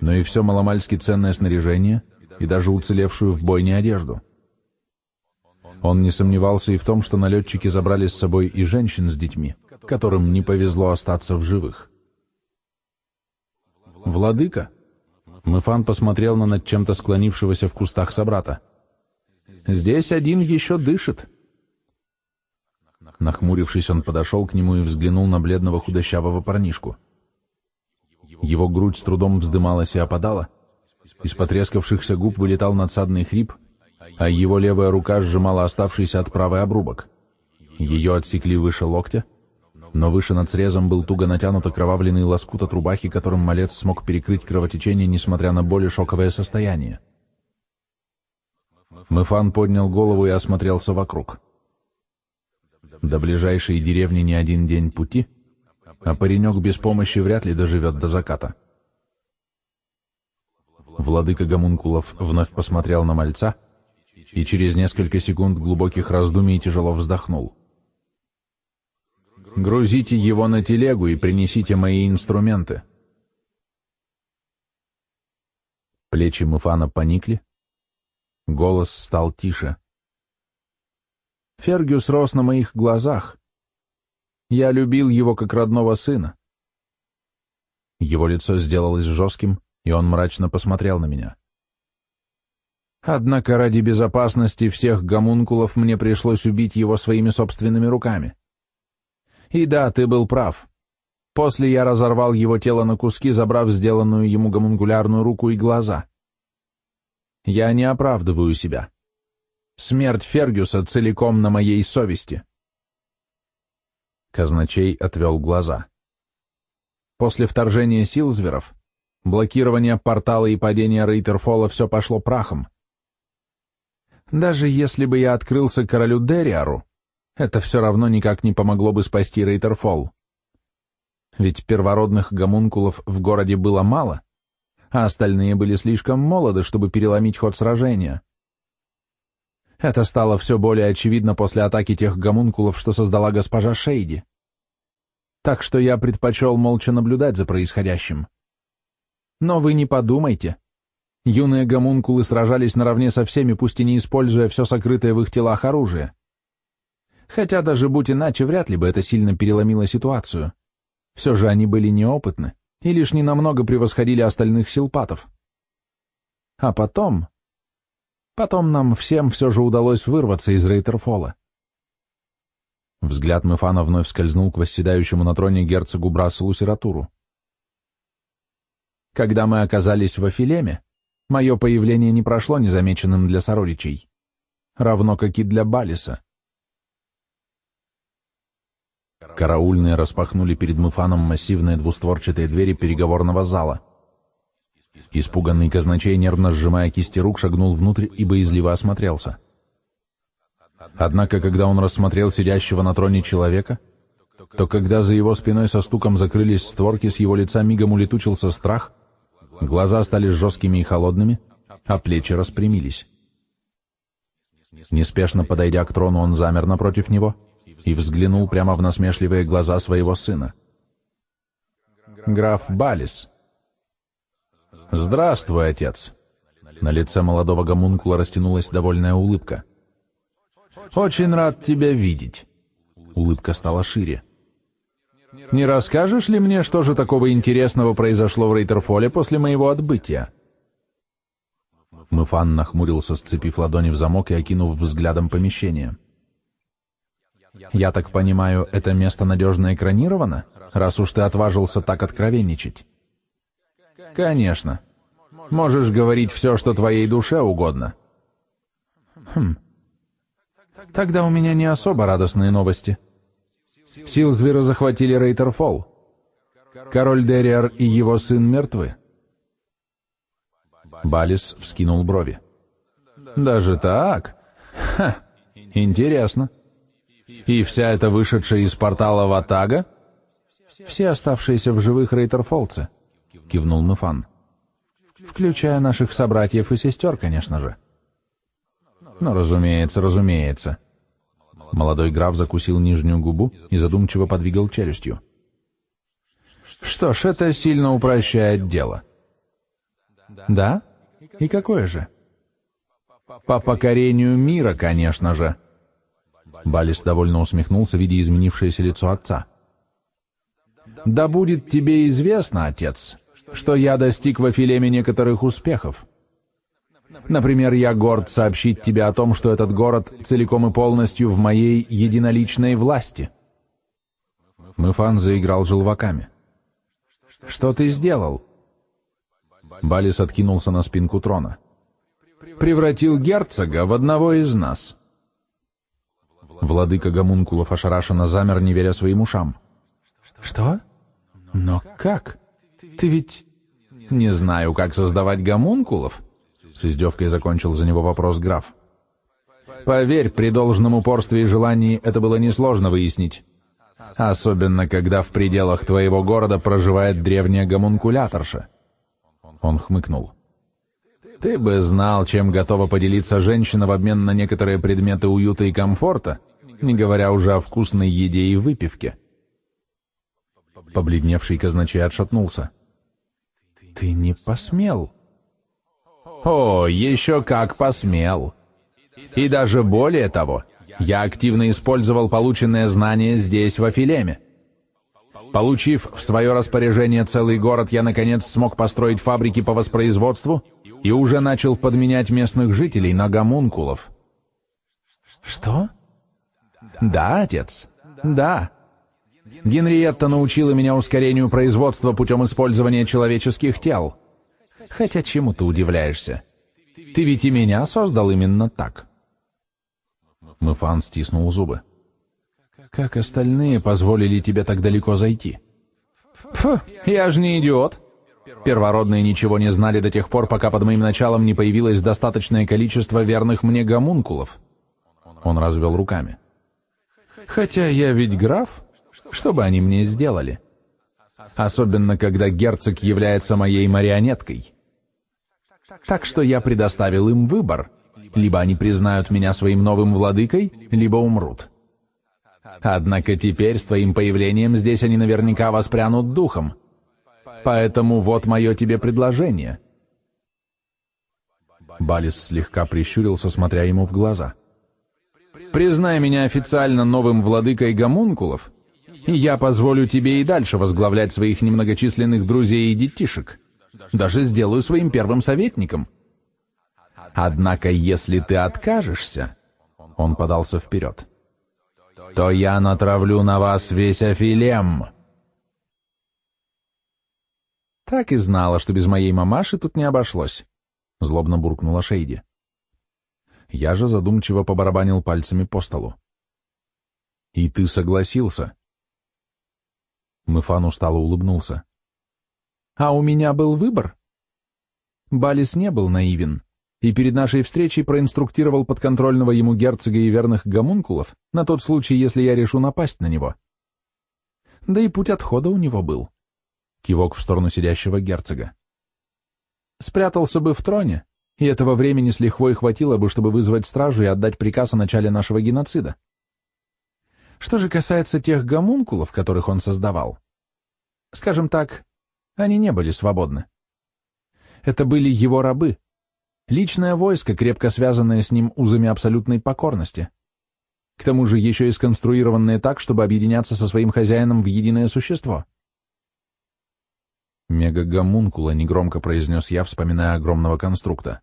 но и все маломальски ценное снаряжение и даже уцелевшую в бойне одежду. Он не сомневался и в том, что налетчики забрали с собой и женщин с детьми, которым не повезло остаться в живых. «Владыка!» Мыфан посмотрел на над чем-то склонившегося в кустах собрата. «Здесь один еще дышит!» Нахмурившись, он подошел к нему и взглянул на бледного худощавого парнишку. Его грудь с трудом вздымалась и опадала, из потрескавшихся губ вылетал надсадный хрип, а его левая рука сжимала оставшийся от правой обрубок. Ее отсекли выше локтя, но выше над срезом был туго натянут окровавленный лоскут от рубахи, которым малец смог перекрыть кровотечение, несмотря на более шоковое состояние. Мыфан поднял голову и осмотрелся вокруг. До ближайшей деревни не один день пути, а паренек без помощи вряд ли доживет до заката. Владыка Гомункулов вновь посмотрел на мальца — и через несколько секунд глубоких раздумий тяжело вздохнул. «Грузите его на телегу и принесите мои инструменты». Плечи Муфана поникли, голос стал тише. Фергюс рос на моих глазах. Я любил его как родного сына. Его лицо сделалось жестким, и он мрачно посмотрел на меня. Однако ради безопасности всех гомункулов мне пришлось убить его своими собственными руками. И да, ты был прав. После я разорвал его тело на куски, забрав сделанную ему гомункулярную руку и глаза. Я не оправдываю себя. Смерть Фергюса целиком на моей совести. Казначей отвел глаза. После вторжения Силзверов, блокирования портала и падения Рейтерфола все пошло прахом. Даже если бы я открылся королю Дериару, это все равно никак не помогло бы спасти Рейтерфолл. Ведь первородных гомункулов в городе было мало, а остальные были слишком молоды, чтобы переломить ход сражения. Это стало все более очевидно после атаки тех гомункулов, что создала госпожа Шейди. Так что я предпочел молча наблюдать за происходящим. Но вы не подумайте, Юные гомункулы сражались наравне со всеми, пусть и не используя все сокрытое в их телах оружие. Хотя даже будь иначе, вряд ли бы это сильно переломило ситуацию. Все же они были неопытны и лишь ненамного превосходили остальных силпатов. А потом... Потом нам всем все же удалось вырваться из Рейтерфола. Взгляд Мефана вновь скользнул к восседающему на троне герцогу Брасселу Сиратуру. Когда мы оказались в Афилеме, Мое появление не прошло незамеченным для сородичей, равно как и для Балиса. Караульные распахнули перед Муфаном массивные двустворчатые двери переговорного зала. Испуганный казначей, нервно сжимая кисти рук, шагнул внутрь и боязливо осмотрелся. Однако, когда он рассмотрел сидящего на троне человека, то когда за его спиной со стуком закрылись створки, с его лица мигом улетучился страх, Глаза стали жесткими и холодными, а плечи распрямились. Неспешно подойдя к трону, он замер напротив него и взглянул прямо в насмешливые глаза своего сына. «Граф Балис». «Здравствуй, отец». На лице молодого гомункула растянулась довольная улыбка. «Очень рад тебя видеть». Улыбка стала шире. «Не расскажешь ли мне, что же такого интересного произошло в Рейтерфоле после моего отбытия?» Мыфан нахмурился, сцепив ладони в замок и окинув взглядом помещение. «Я так понимаю, это место надежно экранировано, раз уж ты отважился так откровенничать?» «Конечно. Можешь говорить все, что твоей душе угодно». «Хм. Тогда у меня не особо радостные новости. Силзвера захватили Рейтерфолл. Король Дериар и его сын мертвы. Балис вскинул брови. «Даже так? Ха! Интересно. И вся эта вышедшая из портала Ватага?» «Все оставшиеся в живых рейтерфолцы», — кивнул Муфан. «Включая наших собратьев и сестер, конечно же». «Ну, разумеется, разумеется». Молодой граф закусил нижнюю губу и задумчиво подвигал челюстью. «Что ж, это сильно упрощает дело». «Да? И какое же?» «По покорению мира, конечно же». Балис довольно усмехнулся, видя изменившееся лицо отца. «Да будет тебе известно, отец, что я достиг в Афилеме некоторых успехов. Например, я горд сообщить тебе о том, что этот город целиком и полностью в моей единоличной власти». Мыфан заиграл желваками. «Что ты сделал?» Балис откинулся на спинку трона. «Превратил герцога в одного из нас». Владыка Гомункулов ошарашенно замер, не веря своим ушам. «Что? Но как? Ты ведь...» «Не знаю, как создавать гомункулов», — с издевкой закончил за него вопрос граф. «Поверь, при должном упорстве и желании это было несложно выяснить. Особенно, когда в пределах твоего города проживает древняя гомункуляторша». Он хмыкнул. «Ты бы знал, чем готова поделиться женщина в обмен на некоторые предметы уюта и комфорта, не говоря уже о вкусной еде и выпивке». Побледневший казначей отшатнулся. «Ты не посмел?» «О, еще как посмел! И даже более того, я активно использовал полученные знания здесь, в Афилеме. Получив в свое распоряжение целый город, я, наконец, смог построить фабрики по воспроизводству и уже начал подменять местных жителей на гомункулов. Что? Да, отец, да. Генриетта научила меня ускорению производства путем использования человеческих тел. Хотя чему ты удивляешься? Ты ведь и меня создал именно так. Мыфан стиснул зубы. Как остальные позволили тебе так далеко зайти? Фу, я же не идиот. Первородные ничего не знали до тех пор, пока под моим началом не появилось достаточное количество верных мне гомункулов. Он развел руками. Хотя я ведь граф, что бы они мне сделали? Особенно, когда герцог является моей марионеткой. Так что я предоставил им выбор. Либо они признают меня своим новым владыкой, либо умрут. Однако теперь с твоим появлением здесь они наверняка воспрянут духом. Поэтому вот мое тебе предложение». Балис слегка прищурился, смотря ему в глаза. «Признай меня официально новым владыкой гомункулов, я позволю тебе и дальше возглавлять своих немногочисленных друзей и детишек. Даже сделаю своим первым советником. Однако, если ты откажешься...» Он подался вперед то я натравлю на вас весь Афилем. Так и знала, что без моей мамаши тут не обошлось, — злобно буркнула Шейди. Я же задумчиво побарабанил пальцами по столу. «И ты согласился?» Мыфан устало улыбнулся. «А у меня был выбор?» Балис не был наивен и перед нашей встречей проинструктировал подконтрольного ему герцога и верных гомункулов на тот случай, если я решу напасть на него. Да и путь отхода у него был. Кивок в сторону сидящего герцога. Спрятался бы в троне, и этого времени с лихвой хватило бы, чтобы вызвать стражу и отдать приказ о начале нашего геноцида. Что же касается тех гомункулов, которых он создавал, скажем так, они не были свободны. Это были его рабы, Личное войско, крепко связанное с ним узами абсолютной покорности. к тому же еще и сконструированные так, чтобы объединяться со своим хозяином в единое существо. «Мегагомункула», — негромко произнес я, вспоминая огромного конструкта.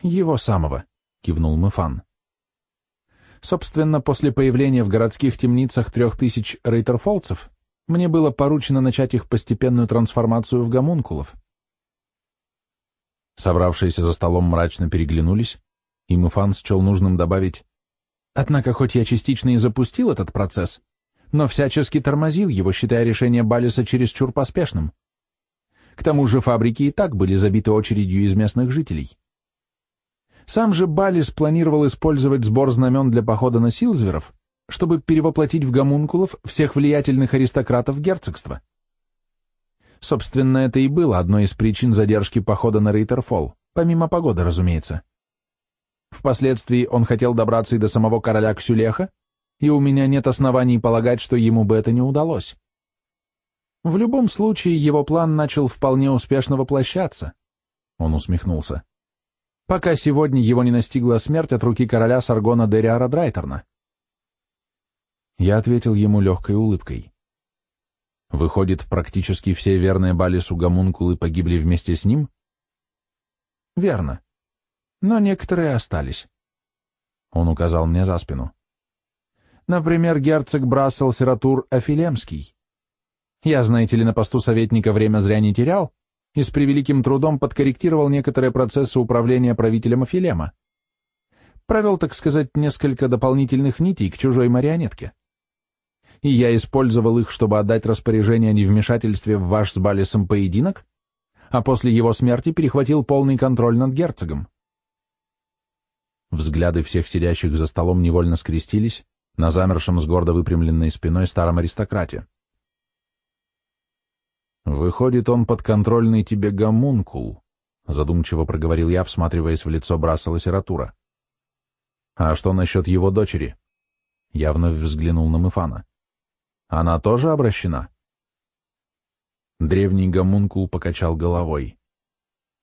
«Его самого», — кивнул Мэфан. «Собственно, после появления в городских темницах трех тысяч рейтерфолцев мне было поручено начать их постепенную трансформацию в гомункулов». Собравшиеся за столом мрачно переглянулись, и Мэфан счел нужным добавить, «Однако, хоть я частично и запустил этот процесс, но всячески тормозил его, считая решение Балиса чересчур поспешным. К тому же фабрики и так были забиты очередью из местных жителей. Сам же Балис планировал использовать сбор знамен для похода на Силзверов, чтобы перевоплотить в гомункулов всех влиятельных аристократов герцогства. Собственно, это и было одной из причин задержки похода на Рейтерфолл, помимо погоды, разумеется. Впоследствии он хотел добраться и до самого короля Ксюлеха, и у меня нет оснований полагать, что ему бы это не удалось. В любом случае, его план начал вполне успешно воплощаться. Он усмехнулся. Пока сегодня его не настигла смерть от руки короля Саргона Дериара Драйтерна. Я ответил ему легкой улыбкой. Выходит, практически все верные Балису гомункулы погибли вместе с ним? Верно. Но некоторые остались. Он указал мне за спину. Например, герцог Брассел Сиратур Афилемский. Я, знаете ли, на посту советника время зря не терял и с превеликим трудом подкорректировал некоторые процессы управления правителем Афилема. Провел, так сказать, несколько дополнительных нитей к чужой марионетке. И я использовал их, чтобы отдать распоряжение о невмешательстве в ваш с Балисом поединок, а после его смерти перехватил полный контроль над герцогом. Взгляды всех сидящих за столом невольно скрестились, на замершем с гордо выпрямленной спиной старом аристократе. «Выходит, он подконтрольный тебе гомункул», — задумчиво проговорил я, всматриваясь в лицо Брассела Сиратура. «А что насчет его дочери?» Я вновь взглянул на Мыфана. «Она тоже обращена?» Древний гомункул покачал головой.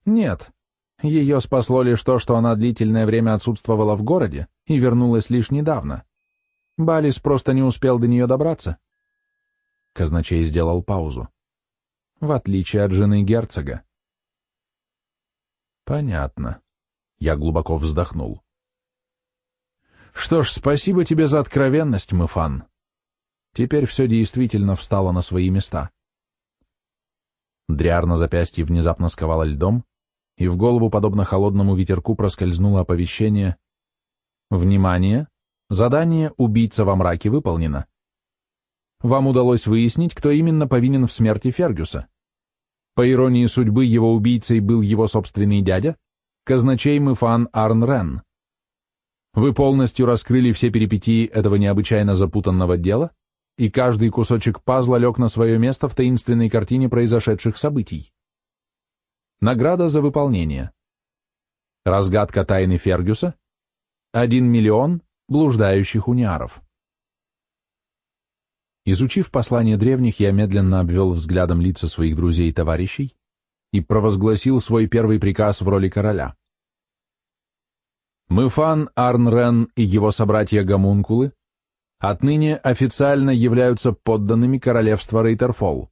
«Нет, ее спасло лишь то, что она длительное время отсутствовала в городе и вернулась лишь недавно. Балис просто не успел до нее добраться. Казначей сделал паузу. В отличие от жены герцога. Понятно. Я глубоко вздохнул. Что ж, спасибо тебе за откровенность, Мыфан. Теперь все действительно встало на свои места. Дриар на запястье внезапно сковало льдом, и в голову, подобно холодному ветерку, проскользнуло оповещение «Внимание! Задание «Убийца во мраке» выполнено. Вам удалось выяснить, кто именно повинен в смерти Фергюса. По иронии судьбы, его убийцей был его собственный дядя, казначей Мыфан Арн Рен. Вы полностью раскрыли все перипетии этого необычайно запутанного дела, и каждый кусочек пазла лег на свое место в таинственной картине произошедших событий. Награда за выполнение. Разгадка тайны Фергюса. 1 миллион блуждающих униаров. Изучив послание древних, я медленно обвел взглядом лица своих друзей и товарищей и провозгласил свой первый приказ в роли короля. Мыфан, Арнрен и его собратья-гомункулы отныне официально являются подданными королевства Рейтерфолл.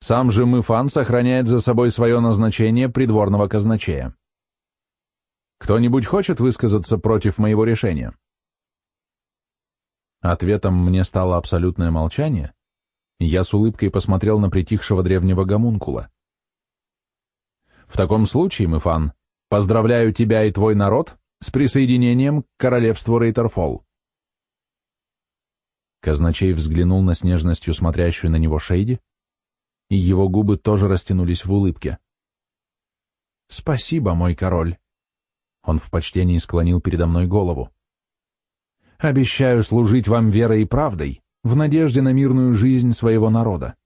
Сам же Мыфан сохраняет за собой свое назначение придворного казначея. Кто-нибудь хочет высказаться против моего решения? Ответом мне стало абсолютное молчание, я с улыбкой посмотрел на притихшего древнего гомункула. В таком случае, Мыфан, поздравляю тебя и твой народ с присоединением к королевству Рейтерфолл. Казначей взглянул на с нежностью смотрящую на него Шейди, и его губы тоже растянулись в улыбке. «Спасибо, мой король. Он в почтении склонил передо мной голову. «Обещаю служить вам верой и правдой, в надежде на мирную жизнь своего народа».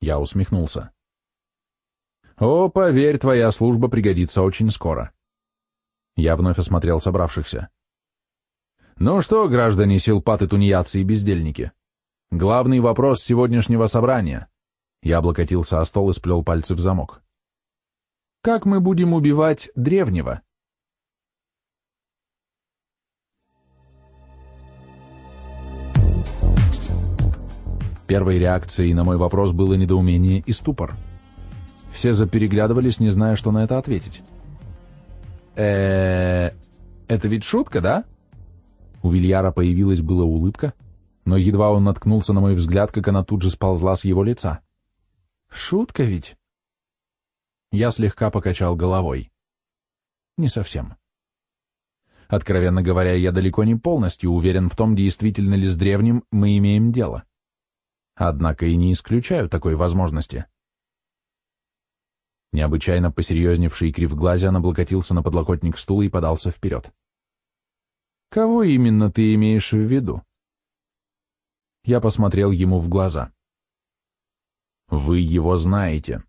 Я усмехнулся. «О, поверь, твоя служба пригодится очень скоро». Я вновь осмотрел собравшихся. «Ну что, граждане силпаты, тунеядцы и бездельники, главный вопрос сегодняшнего собрания». Я облокотился о стол и сплел пальцы в замок. Как мы будем убивать древнего? Первой реакцией на мой вопрос было недоумение и ступор. Все запереглядывались, не зная, что на это ответить. э это ведь шутка, да?» У Вильяра появилась была улыбка, но едва он наткнулся на мой взгляд, как она тут же сползла с его лица. «Шутка ведь?» Я слегка покачал головой. «Не совсем». Откровенно говоря, я далеко не полностью уверен в том, действительно ли с древним мы имеем дело. Однако и не исключаю такой возможности. Необычайно посерьезневший кривглазиан облокотился на подлокотник стула и подался вперед. «Кого именно ты имеешь в виду?» Я посмотрел ему в глаза. «Вы его знаете».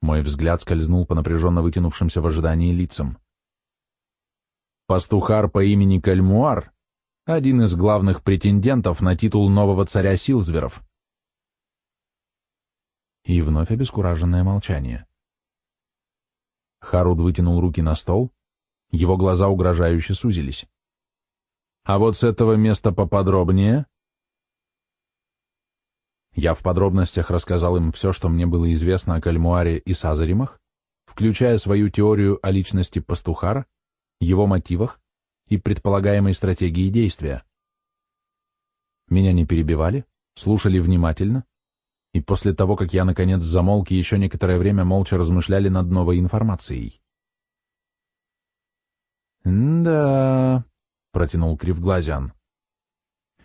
Мой взгляд скользнул по напряженно вытянувшимся в ожидании лицам. Пастухар по имени Кальмуар — один из главных претендентов на титул нового царя Силзверов. И вновь обескураженное молчание. Харуд вытянул руки на стол, его глаза угрожающе сузились. А вот с этого места поподробнее я в подробностях рассказал им все, что мне было известно о Кальмуаре и Сазаримах, включая свою теорию о личности пастухара, его мотивах и предполагаемой стратегии действия. Меня не перебивали, слушали внимательно, и после того, как я наконец замолк, еще некоторое время молча размышляли над новой информацией. «Да...» — протянул Кривглазян.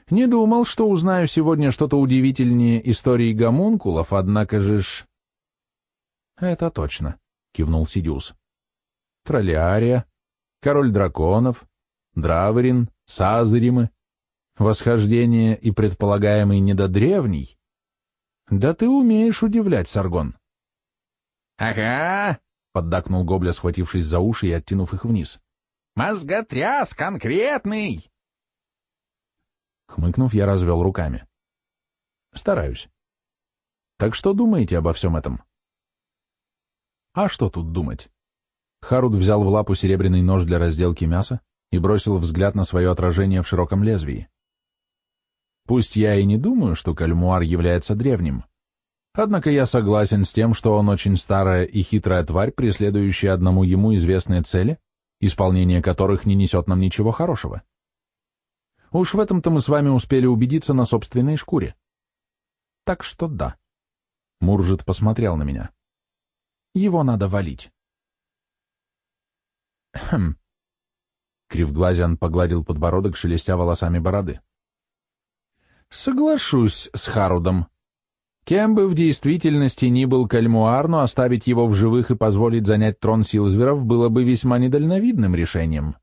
Не думал, что узнаю сегодня что-то удивительнее истории гомункулов, однако же ж... Это точно, кивнул Сидиус. Троллиария, король драконов, Драверин, Сазаримы, восхождение и предполагаемый недодревний. Да ты умеешь удивлять, Саргон. Ага, поддакнул Гобля, схватившись за уши и оттянув их вниз. Мозготряс конкретный! Хмыкнув, я развел руками. Стараюсь. Так что думаете обо всем этом? А что тут думать? Харуд взял в лапу серебряный нож для разделки мяса и бросил взгляд на свое отражение в широком лезвии. Пусть я и не думаю, что кальмуар является древним, однако я согласен с тем, что он очень старая и хитрая тварь, преследующая одному ему известные цели, исполнение которых не несет нам ничего хорошего. Уж в этом-то мы с вами успели убедиться на собственной шкуре. Так что да. Муржит посмотрел на меня. Его надо валить. Хм. Кривглазиан погладил подбородок, шелестя волосами бороды. Соглашусь с Харудом. Кем бы в действительности ни был Кальмуар, но оставить его в живых и позволить занять трон Силзверов было бы весьма недальновидным решением.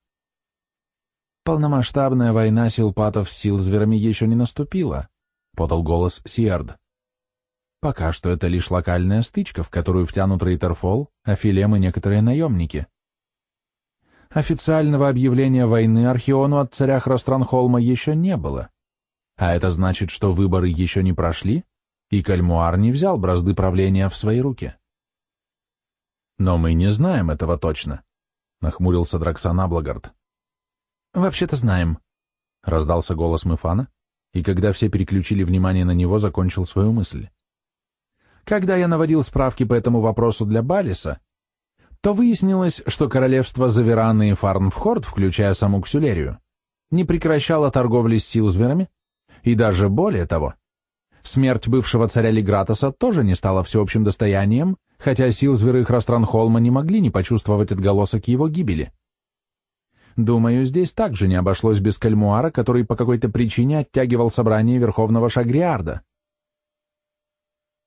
«Полномасштабная война силпатов с силзверами еще не наступила», — подал голос Сиард. «Пока что это лишь локальная стычка, в которую втянут Рейтерфол, Афилем и некоторые наемники. Официального объявления войны Архиону от царя Хространхолма еще не было, а это значит, что выборы еще не прошли, и Кальмуар не взял бразды правления в свои руки». «Но мы не знаем этого точно», — нахмурился Драксан Аблагард. «Вообще-то знаем», — раздался голос Мефана, и когда все переключили внимание на него, закончил свою мысль. «Когда я наводил справки по этому вопросу для Балиса, то выяснилось, что королевство Завераны и Фарнфхорд, включая саму Ксюлерию, не прекращало торговли с силзверами, и даже более того, смерть бывшего царя Лигратоса тоже не стала всеобщим достоянием, хотя силзверы Храстранхолма не могли не почувствовать отголосок его гибели. Думаю, здесь также не обошлось без Кальмуара, который по какой-то причине оттягивал собрание Верховного Шагриарда.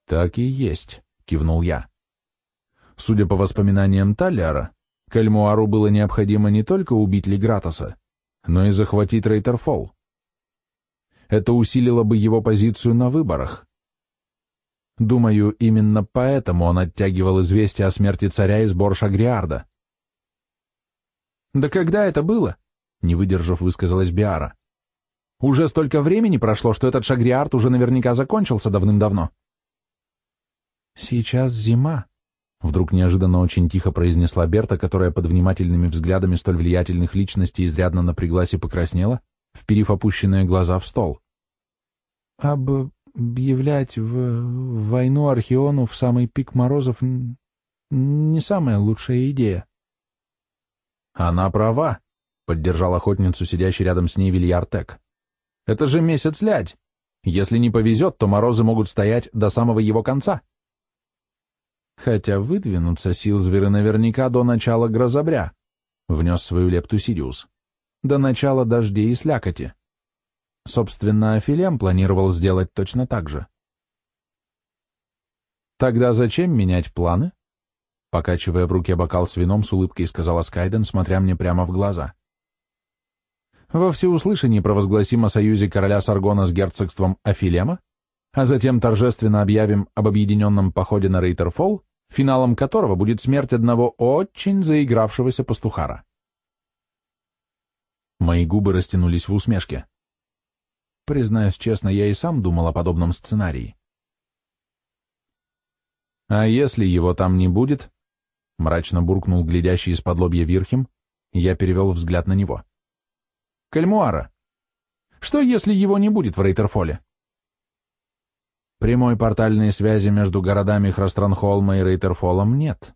«Так и есть», — кивнул я. Судя по воспоминаниям Талляра, Кальмуару было необходимо не только убить Лигратоса, но и захватить Рейтерфолл. Это усилило бы его позицию на выборах. Думаю, именно поэтому он оттягивал известие о смерти царя и сбор Шагриарда. «Да когда это было?» — не выдержав, высказалась Биара. «Уже столько времени прошло, что этот шагриарт уже наверняка закончился давным-давно». «Сейчас зима», — вдруг неожиданно очень тихо произнесла Берта, которая под внимательными взглядами столь влиятельных личностей изрядно напряглась и покраснела, вперив опущенные глаза в стол. «Об... объявлять в, войну Архиону в самый пик морозов не самая лучшая идея. Она права, — поддержал охотницу, сидящий рядом с ней Вильяртек. Это же месяц лядь. Если не повезет, то морозы могут стоять до самого его конца. Хотя выдвинуться сил зверы наверняка до начала грозобря, — внес свою лепту Сидиус. До начала дождей и слякоти. Собственно, Афилем планировал сделать точно так же. Тогда зачем менять планы? Покачивая в руке бокал с вином, с улыбкой сказала Скайден, смотря мне прямо в глаза. Во всеуслышании провозгласим о союзе короля Саргона с герцогством Афилема, а затем торжественно объявим об объединенном походе на Рейтерфолл, финалом которого будет смерть одного очень заигравшегося пастухара. Мои губы растянулись в усмешке. Признаюсь честно, я и сам думал о подобном сценарии. «А если его там не будет?» — мрачно буркнул глядящий из-под лобья Вирхим, я перевел взгляд на него. «Кальмуара. Что, если его не будет в Рейтерфоле?» Прямой портальной связи между городами Храстранхолма и Рейтерфолом нет.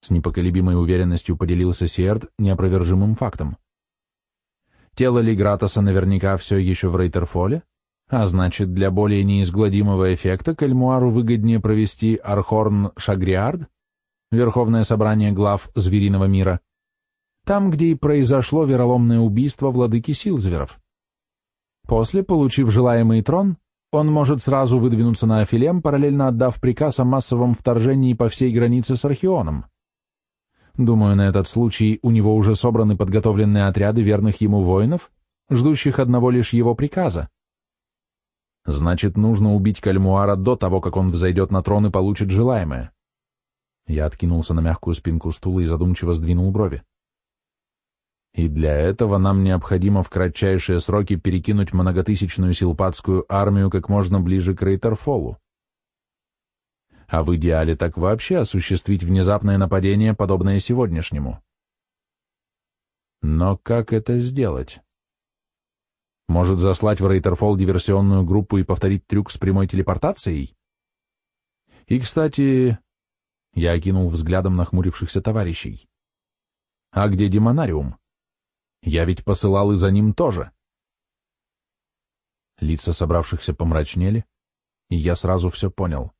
С непоколебимой уверенностью поделился Сиэрд неопровержимым фактом. Тело Лигратоса наверняка все еще в Рейтерфоле, а значит, для более неизгладимого эффекта Кальмуару выгоднее провести Архорн Шагриард, Верховное собрание глав звериного мира, там, где и произошло вероломное убийство владыки Силзверов. После, получив желаемый трон, он может сразу выдвинуться на Афилем, параллельно отдав приказ о массовом вторжении по всей границе с Архионом. Думаю, на этот случай у него уже собраны подготовленные отряды верных ему воинов, ждущих одного лишь его приказа. Значит, нужно убить Кальмуара до того, как он взойдет на трон и получит желаемое. Я откинулся на мягкую спинку стула и задумчиво сдвинул брови. И для этого нам необходимо в кратчайшие сроки перекинуть многотысячную силпатскую армию как можно ближе к Рейтерфолу а в идеале так вообще осуществить внезапное нападение, подобное сегодняшнему. Но как это сделать? Может заслать в Рейтерфолл диверсионную группу и повторить трюк с прямой телепортацией? И, кстати, я окинул взглядом нахмурившихся товарищей. А где демонариум? Я ведь посылал и за ним тоже. Лица собравшихся помрачнели, и я сразу все понял.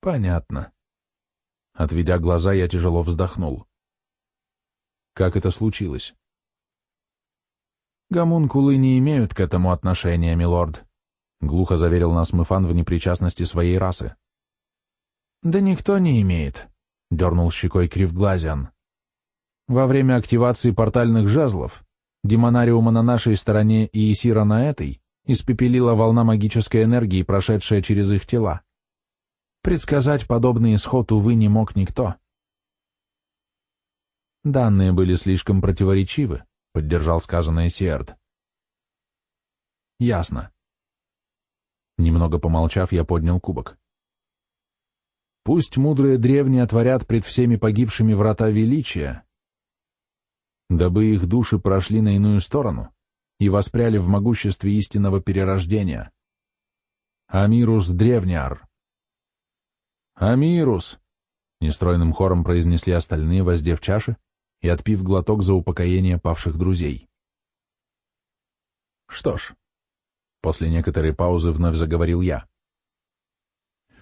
Понятно. Отведя глаза, я тяжело вздохнул. Как это случилось? Гомункулы не имеют к этому отношения, милорд, глухо заверил нас Мыфан в непричастности своей расы. Да никто не имеет, дернул щекой Кривглазиан. Во время активации портальных жезлов демонариума на нашей стороне и Исира на этой испепелила волна магической энергии, прошедшая через их тела. Предсказать подобный исход, увы, не мог никто. Данные были слишком противоречивы, поддержал сказанное Сиэрд. Ясно. Немного помолчав, я поднял кубок. Пусть мудрые древние отворят пред всеми погибшими врата величия, дабы их души прошли на иную сторону и воспряли в могуществе истинного перерождения. Амирус Древняр. «Амирус!» — нестройным хором произнесли остальные, воздев чаши и отпив глоток за упокоение павших друзей. «Что ж», — после некоторой паузы вновь заговорил я,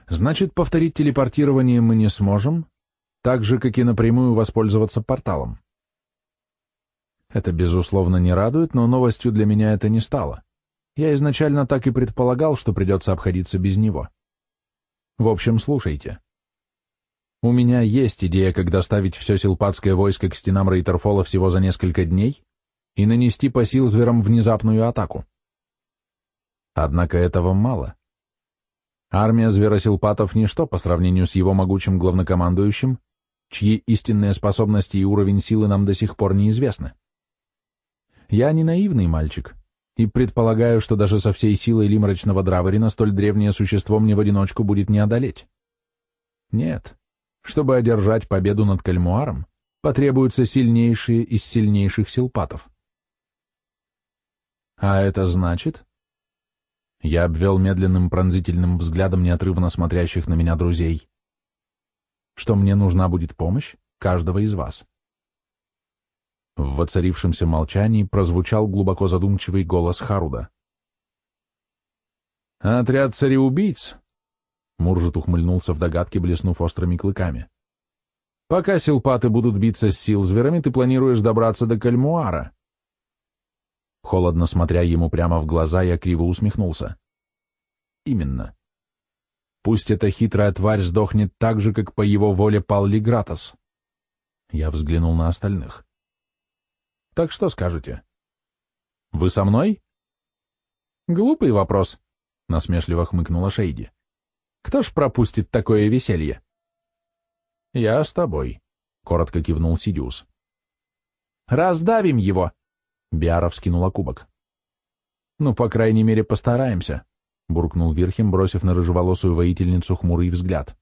«значит, повторить телепортирование мы не сможем, так же, как и напрямую воспользоваться порталом. Это, безусловно, не радует, но новостью для меня это не стало. Я изначально так и предполагал, что придется обходиться без него. В общем, слушайте. У меня есть идея, как доставить все силпатское войско к стенам Рейтерфола всего за несколько дней и нанести по Силзверам внезапную атаку. Однако этого мало. Армия зверосилпатов — ничто по сравнению с его могучим главнокомандующим, чьи истинные способности и уровень силы нам до сих пор неизвестны. Я не наивный мальчик, и предполагаю, что даже со всей силой лимрачного Драверина столь древнее существо мне в одиночку будет не одолеть. Нет, чтобы одержать победу над Кальмуаром, потребуются сильнейшие из сильнейших силпатов. А это значит? Я обвел медленным пронзительным взглядом неотрывно смотрящих на меня друзей. Что мне нужна будет помощь каждого из вас. В воцарившемся молчании прозвучал глубоко задумчивый голос Харуда. «Отряд цареубийц!» Муржит ухмыльнулся в догадке, блеснув острыми клыками. «Пока силпаты будут биться с силзверами, ты планируешь добраться до Кальмуара. Холодно смотря ему прямо в глаза, я криво усмехнулся. Именно. Пусть эта хитрая тварь сдохнет так же, как по его воле пал Лигратос. Я взглянул на остальных. Так что скажете? Вы со мной? Глупый вопрос, насмешливо хмыкнула Шейди. Кто ж пропустит такое веселье? Я с тобой, коротко кивнул Сидиус. Раздавим его, Биара вскинула кубок. «Ну, по крайней мере, постараемся», — буркнул Вирхем, бросив на рыжеволосую воительницу хмурый взгляд.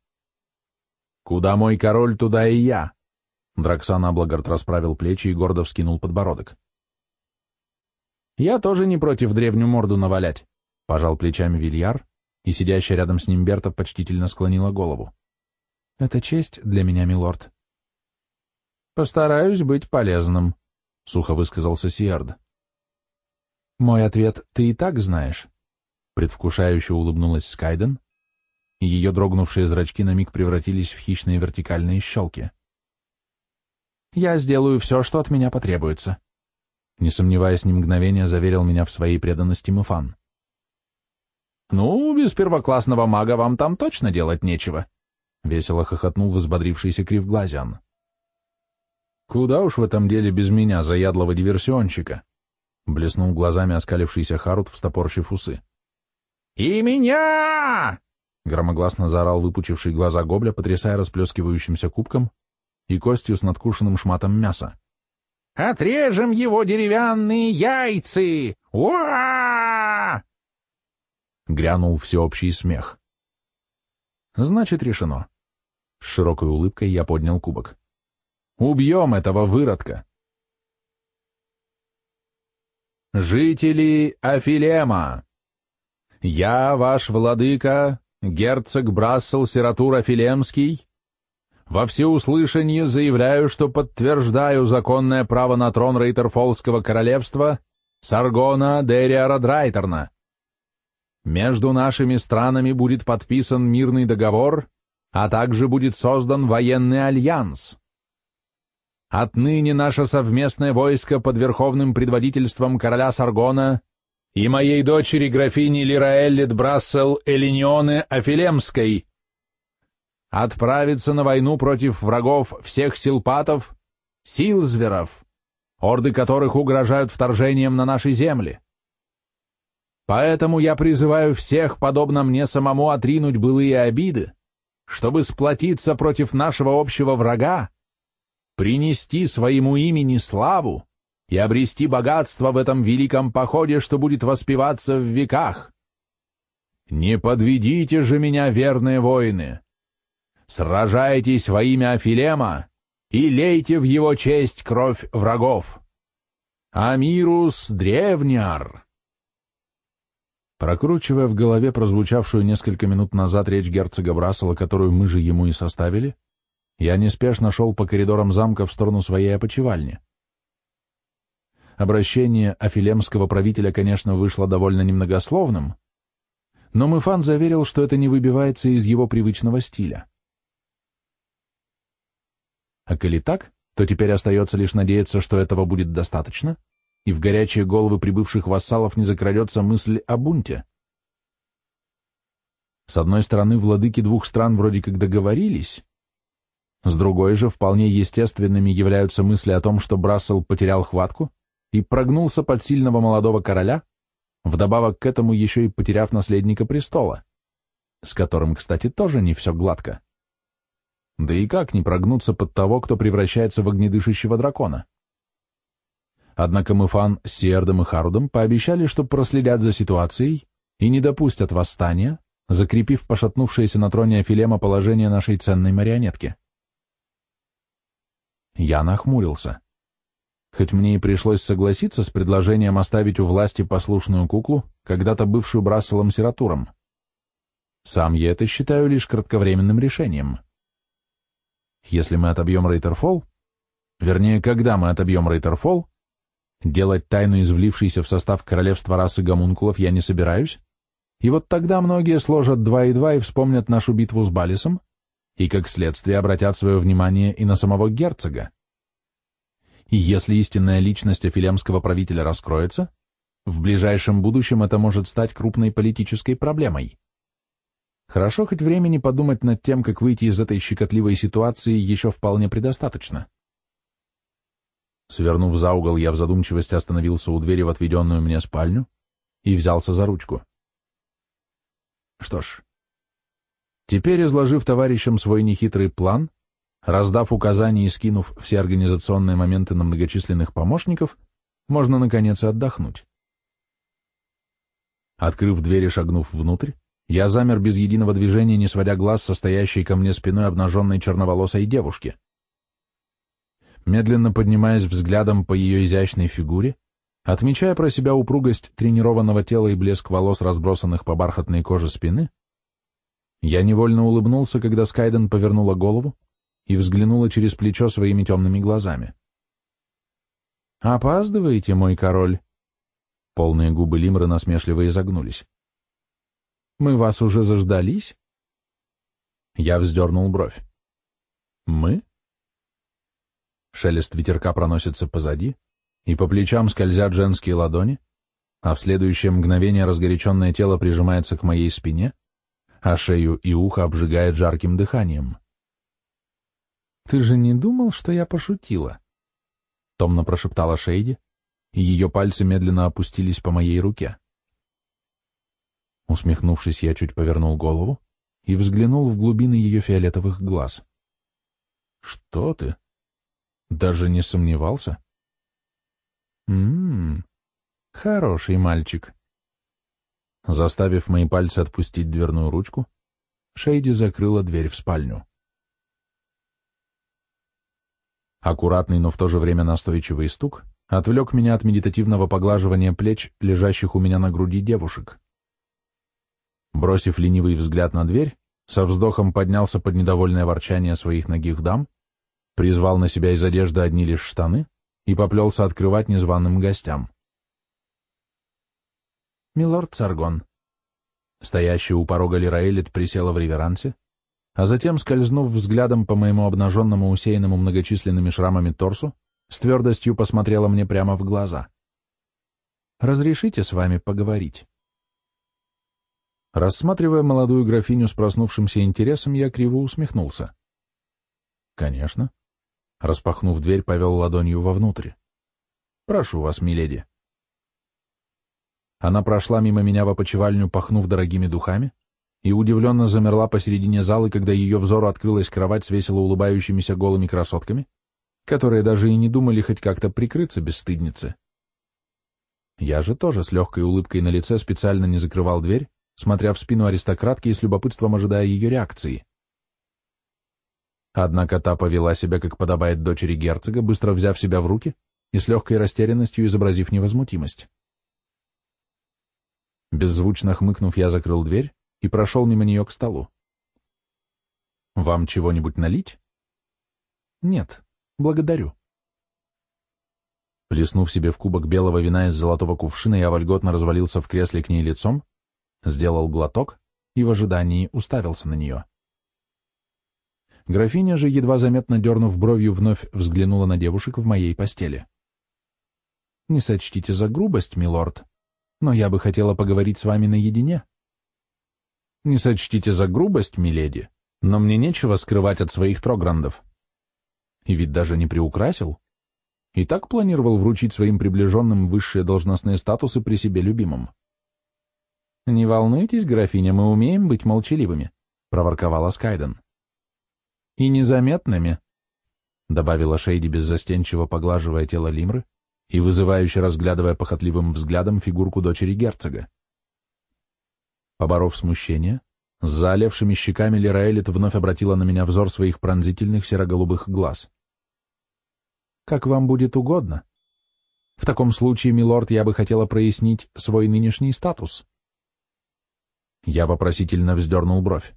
«Куда мой король, туда и я!» Драксан Аблагард расправил плечи и гордо вскинул подбородок. «Я тоже не против древнюю морду навалять», — пожал плечами Вильяр, и сидящая рядом с ним Берта почтительно склонила голову. «Это честь для меня, милорд». «Постараюсь быть полезным», — сухо высказался Сиард. «Мой ответ ты и так знаешь», — предвкушающе улыбнулась Скайден, и ее дрогнувшие зрачки на миг превратились в хищные вертикальные щелки. «Я сделаю все, что от меня потребуется», — не сомневаясь ни мгновения, заверил меня в своей преданности Муфан. «Ну, без первоклассного мага вам там точно делать нечего», — весело хохотнул взбодрившийся Кривглазиан. «Куда уж в этом деле без меня, заядлого диверсионщика?» — блеснул глазами оскалившийся Харут, встопорщив усы. «И меня!» — громогласно заорал выпучивший глаза гобля, потрясая расплескивающимся кубком и костью с надкушенным шматом мяса. «Отрежем его деревянные яйцы! уа Грянул всеобщий смех. «Значит, решено». С широкой улыбкой я поднял кубок. Убьем этого выродка. Жители Афилема! Я, ваш владыка, герцог Брассел Сиратур Афилемский, во всеуслышание заявляю, что подтверждаю законное право на трон Рейтерфолского королевства Саргона Дериара Драйтерна. Между нашими странами будет подписан мирный договор, а также будет создан военный альянс. Отныне наше совместное войско под верховным предводительством короля Саргона и моей дочери графини Лираэллит Брассел Элиньоны Афилемской отправится на войну против врагов всех силпатов, силзверов, орды которых угрожают вторжением на наши земли. Поэтому я призываю всех, подобно мне самому, отринуть былые обиды, чтобы сплотиться против нашего общего врага, принести своему имени славу и обрести богатство в этом великом походе, что будет воспеваться в веках. Не подведите же меня, верные воины! Сражайтесь во имя Афилема и лейте в его честь кровь врагов. Амирус Древняр! Прокручивая в голове прозвучавшую несколько минут назад речь герцога Брасела, которую мы же ему и составили, я неспешно шел по коридорам замка в сторону своей опочивальни. Обращение афилемского правителя, конечно, вышло довольно немногословным, но Мыфан заверил, что это не выбивается из его привычного стиля. А коли так, то теперь остается лишь надеяться, что этого будет достаточно, и в горячие головы прибывших вассалов не закрадется мысль о бунте. С одной стороны, владыки двух стран вроде как договорились, с другой же, вполне естественными являются мысли о том, что Брассел потерял хватку и прогнулся под сильного молодого короля, вдобавок к этому еще и потеряв наследника престола, с которым, кстати, тоже не все гладко. Да и как не прогнуться под того, кто превращается в огнедышащего дракона? Однако Мыфан с Сиэрдом и Харудом пообещали, что проследят за ситуацией и не допустят восстания, закрепив пошатнувшееся на троне Афилема положение нашей ценной марионетки. Я нахмурился. хоть мне и пришлось согласиться с предложением оставить у власти послушную куклу, когда-то бывшую Брасселом Сиратуром. Сам я это считаю лишь кратковременным решением. Если мы отобьем Рейтерфолл, вернее, когда мы отобьем Рейтерфолл, делать тайну извлившейся в состав королевства расы гомункулов я не собираюсь, и вот тогда многие сложат два и два и вспомнят нашу битву с Балисом, и как следствие обратят свое внимание и на самого герцога. И если истинная личность афилемского правителя раскроется, в ближайшем будущем это может стать крупной политической проблемой. Хорошо хоть времени подумать над тем, как выйти из этой щекотливой ситуации, еще вполне предостаточно. Свернув за угол, я в задумчивости остановился у двери в отведенную мне спальню и взялся за ручку. Что ж, теперь, изложив товарищам свой нехитрый план, Раздав указания и скинув все организационные моменты на многочисленных помощников, можно, наконец, отдохнуть. Открыв дверь и шагнув внутрь, я замер без единого движения, не сводя глаз состоящей ко мне спиной обнаженной черноволосой девушки. Медленно поднимаясь взглядом по ее изящной фигуре, отмечая про себя упругость тренированного тела и блеск волос, разбросанных по бархатной коже спины, я невольно улыбнулся, когда Скайден повернула голову, и взглянула через плечо своими темными глазами. «Опаздываете, мой король?» Полные губы Лимры насмешливо изогнулись. «Мы вас уже заждались?» Я вздернул бровь. «Мы?» Шелест ветерка проносится позади, и по плечам скользят женские ладони, а в следующее мгновение разгоряченное тело прижимается к моей спине, а шею и ухо обжигает жарким дыханием. «Ты же не думал, что я пошутила?» Томно прошептала Шейди, и ее пальцы медленно опустились по моей руке. Усмехнувшись, я чуть повернул голову и взглянул в глубины ее фиолетовых глаз. «Что ты? Даже не сомневался?» «М-м-м, хороший мальчик». Заставив мои пальцы отпустить дверную ручку, Шейди закрыла дверь в спальню. Аккуратный, но в то же время настойчивый стук отвлек меня от медитативного поглаживания плеч, лежащих у меня на груди девушек. Бросив ленивый взгляд на дверь, со вздохом поднялся под недовольное ворчание своих ногих дам, призвал на себя из одежды одни лишь штаны и поплелся открывать незваным гостям. «Милорд Царгон». Стоящая у порога Лираэлит присела в реверансе, а затем, скользнув взглядом по моему обнаженному, усеянному многочисленными шрамами торсу, с твердостью посмотрела мне прямо в глаза. «Разрешите с вами поговорить?» Рассматривая молодую графиню с проснувшимся интересом, я криво усмехнулся. «Конечно». Распахнув дверь, повел ладонью вовнутрь. «Прошу вас, миледи». Она прошла мимо меня в опочивальню, пахнув дорогими духами, и удивленно замерла посередине зала, когда ее взору открылась кровать с весело улыбающимися голыми красотками, которые даже и не думали хоть как-то прикрыться бесстыдницы. Я же тоже с легкой улыбкой на лице специально не закрывал дверь, смотря в спину аристократки и с любопытством ожидая ее реакции. Однако та повела себя, как подобает дочери герцога, быстро взяв себя в руки и с легкой растерянностью изобразив невозмутимость. Беззвучно хмыкнув, я закрыл дверь и прошел мимо нее к столу. «Вам чего-нибудь налить?» «Нет, благодарю». Плеснув себе в кубок белого вина из золотого кувшина, я вольготно развалился в кресле к ней лицом, сделал глоток и в ожидании уставился на нее. Графиня же, едва заметно дернув бровью, вновь взглянула на девушек в моей постели. «Не сочтите за грубость, милорд, но я бы хотела поговорить с вами наедине». Не сочтите за грубость, миледи, но мне нечего скрывать от своих трограндов. И ведь даже не приукрасил. И так планировал вручить своим приближенным высшие должностные статусы при себе любимом. «Не волнуйтесь, графиня, мы умеем быть молчаливыми», — проворковала Скайден. «И незаметными», — добавила Шейди, беззастенчиво поглаживая тело Лимры и вызывающе разглядывая похотливым взглядом фигурку дочери герцога. Поборов смущение, с заолевшими щеками Лираэлит вновь обратила на меня взор своих пронзительных серо-голубых глаз. «Как вам будет угодно, В таком случае, милорд, я бы хотела прояснить свой нынешний статус. Я вопросительно вздернул бровь.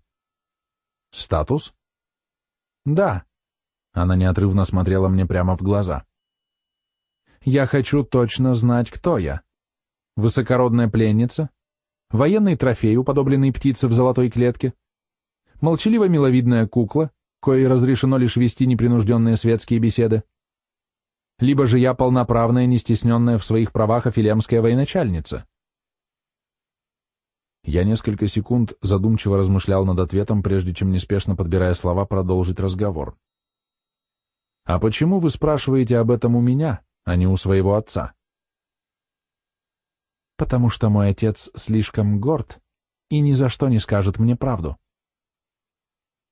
Статус? Да. Она неотрывно смотрела мне прямо в глаза. Я хочу точно знать, кто я. Высокородная пленница? Военный трофей, уподобленный птице в золотой клетке? Молчаливо-миловидная кукла, коей разрешено лишь вести непринужденные светские беседы? Либо же я полноправная, нестесненная в своих правах афилемская военачальница? Я несколько секунд задумчиво размышлял над ответом, прежде чем, неспешно подбирая слова, продолжить разговор. «А почему вы спрашиваете об этом у меня, а не у своего отца?» «Потому что мой отец слишком горд и ни за что не скажет мне правду.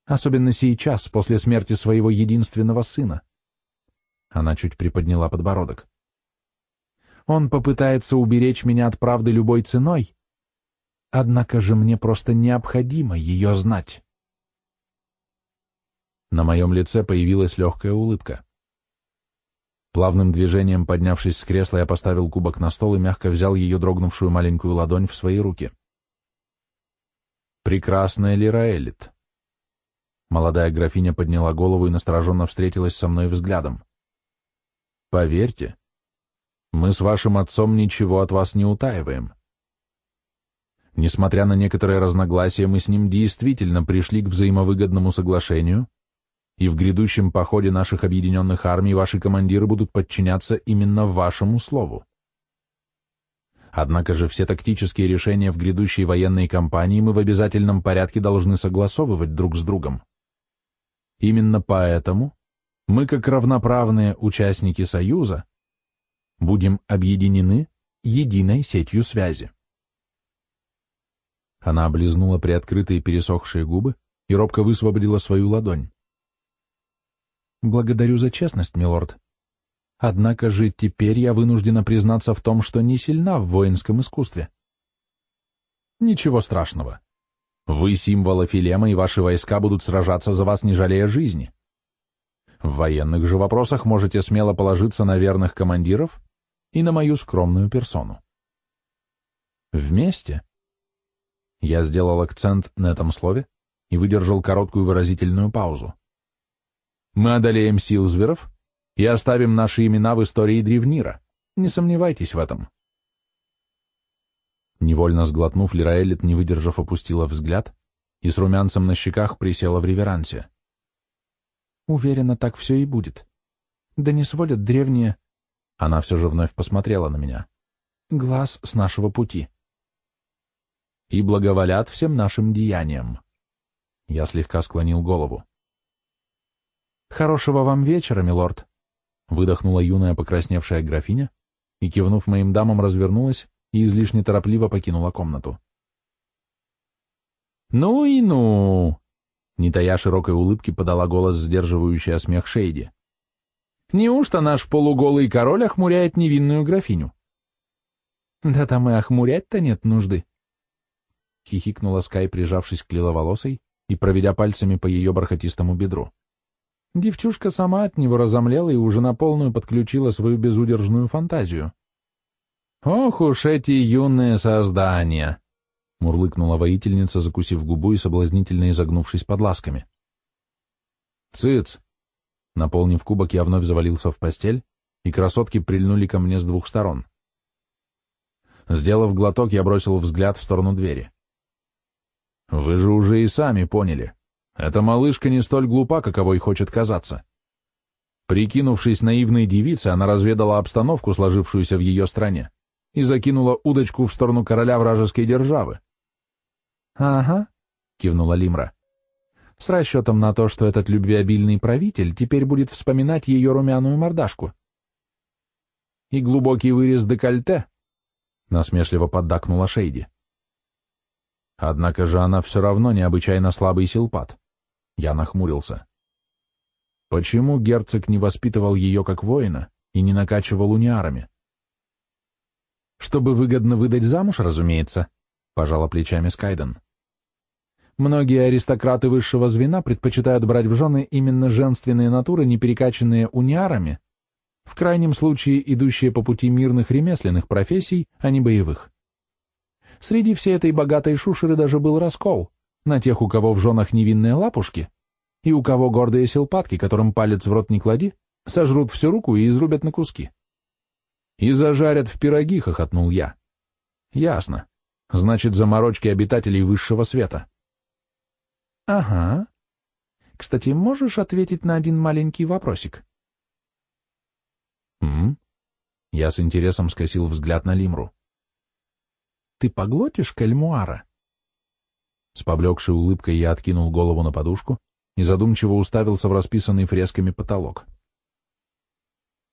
Особенно сейчас, после смерти своего единственного сына». Она чуть приподняла подбородок. «Он попытается уберечь меня от правды любой ценой, Однако же мне просто необходимо ее знать. На моем лице появилась легкая улыбка. Плавным движением, поднявшись с кресла, я поставил кубок на стол и мягко взял ее дрогнувшую маленькую ладонь в свои руки. «Прекрасная Лираэлит!» Молодая графиня подняла голову и настороженно встретилась со мной взглядом. «Поверьте, мы с вашим отцом ничего от вас не утаиваем. Несмотря на некоторые разногласия, мы с ним действительно пришли к взаимовыгодному соглашению, и в грядущем походе наших объединенных армий ваши командиры будут подчиняться именно вашему слову. Однако же все тактические решения в грядущей военной кампании мы в обязательном порядке должны согласовывать друг с другом. Именно поэтому мы, как равноправные участники Союза, будем объединены единой сетью связи. Она облизнула приоткрытые пересохшие губы и робко высвободила свою ладонь. «Благодарю за честность, милорд. Однако же теперь я вынуждена признаться в том, что не сильна в воинском искусстве». «Ничего страшного. Вы символ Афилема, и ваши войска будут сражаться за вас, не жалея жизни. В военных же вопросах можете смело положиться на верных командиров и на мою скромную персону. Вместе я сделал акцент на этом слове и выдержал короткую выразительную паузу. Мы одолеем Силзверов и оставим наши имена в истории Древнира. Не сомневайтесь в этом. Невольно сглотнув, Лираэлит, не выдержав, опустила взгляд и с румянцем на щеках присела в реверансе. Уверена, так все и будет. Да не сводят древние... Она все же вновь посмотрела на меня. Глаз с нашего пути и благоволят всем нашим деяниям. Я слегка склонил голову. «Хорошего вам вечера, милорд!» выдохнула юная покрасневшая графиня и, кивнув моим дамам, развернулась и излишне торопливо покинула комнату. «Ну и ну!» Не тая широкой улыбки подала голос, сдерживающая смех Шейди. «Неужто наш полуголый король охмуряет невинную графиню?» «Да там и охмурять-то нет нужды. — хихикнула Скай, прижавшись к лиловолосой и проведя пальцами по ее бархатистому бедру. Девчушка сама от него разомлела и уже на полную подключила свою безудержную фантазию. «Ох уж эти юные создания!» — мурлыкнула воительница, закусив губу и соблазнительно изогнувшись под ласками. «Цыц!» Наполнив кубок, я вновь завалился в постель, и красотки прильнули ко мне с двух сторон. Сделав глоток, я бросил взгляд в сторону двери. Вы же уже и сами поняли. Эта малышка не столь глупа, каковой хочет казаться. Прикинувшись наивной девицей, она разведала обстановку, сложившуюся в ее стране, и закинула удочку в сторону короля вражеской державы. «Ага», — кивнула Лимра, — «с расчетом на то, что этот любвеобильный правитель теперь будет вспоминать ее румяную мордашку». «И глубокий вырез декольте», — насмешливо поддакнула Шейди. Однако же она все равно необычайно слабый силпат. Я нахмурился. Почему герцог не воспитывал ее как воина и не накачивал униарами? Чтобы выгодно выдать замуж, разумеется, пожала плечами Скайден. Многие аристократы высшего звена предпочитают брать в жены именно женственные натуры, не перекачанные униарами, В крайнем случае, идущие по пути мирных ремесленных профессий, а не боевых. Среди всей этой богатой шушеры даже был раскол на тех, у кого в женах невинные лапушки, и у кого гордые силпатки, которым палец в рот не клади, сожрут всю руку и изрубят на куски. «И зажарят в пироги», — хохотнул я. «Ясно. Значит, заморочки обитателей высшего света». «Ага. Кстати, можешь ответить на один маленький вопросик?» «М?» Я с интересом скосил взгляд на Лимру. «Ты поглотишь кальмуара?» С поблекшей улыбкой я откинул голову на подушку и задумчиво уставился в расписанный фресками потолок.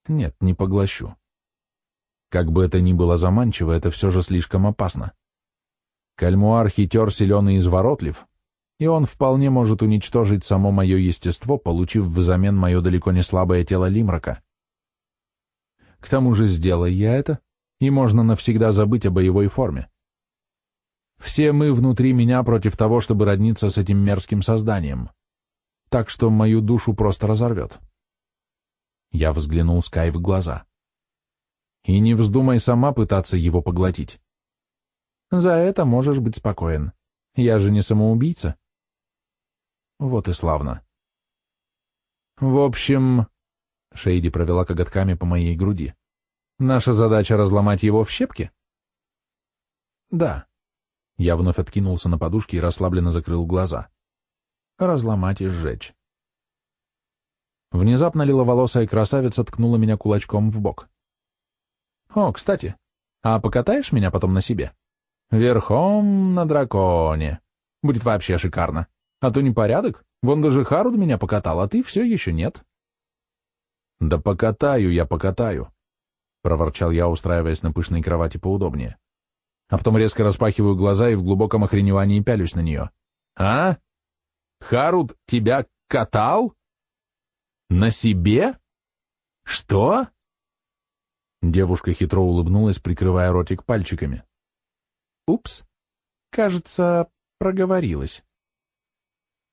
«Нет, не поглощу. Как бы это ни было заманчиво, это все же слишком опасно. Кальмуар хитер, силен и изворотлив, и он вполне может уничтожить само мое естество, получив взамен мое далеко не слабое тело Лимрака. К тому же, сделай я это, и можно навсегда забыть о боевой форме. Все мы внутри меня против того, чтобы родниться с этим мерзким созданием. Так что мою душу просто разорвет. Я взглянул Скай в глаза. И не вздумай сама пытаться его поглотить. За это можешь быть спокоен. Я же не самоубийца. Вот и славно. В общем, Шейди провела коготками по моей груди. Наша задача разломать его в щепки? Да. Я вновь откинулся на подушке и расслабленно закрыл глаза. Разломать и сжечь. Внезапно лиловолосая красавица ткнула меня кулачком в бок. О, кстати, а покатаешь меня потом на себе? Верхом на драконе. Будет вообще шикарно. А то непорядок. Вон даже Харуд меня покатал, а ты все еще нет. Да покатаю я, покатаю, проворчал я, устраиваясь на пышной кровати поудобнее. А потом резко распахиваю глаза и в глубоком охреневании пялюсь на нее. А? Харуд тебя катал? На себе? Что? Девушка хитро улыбнулась, прикрывая ротик пальчиками. Упс. Кажется, проговорилась.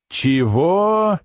Чего?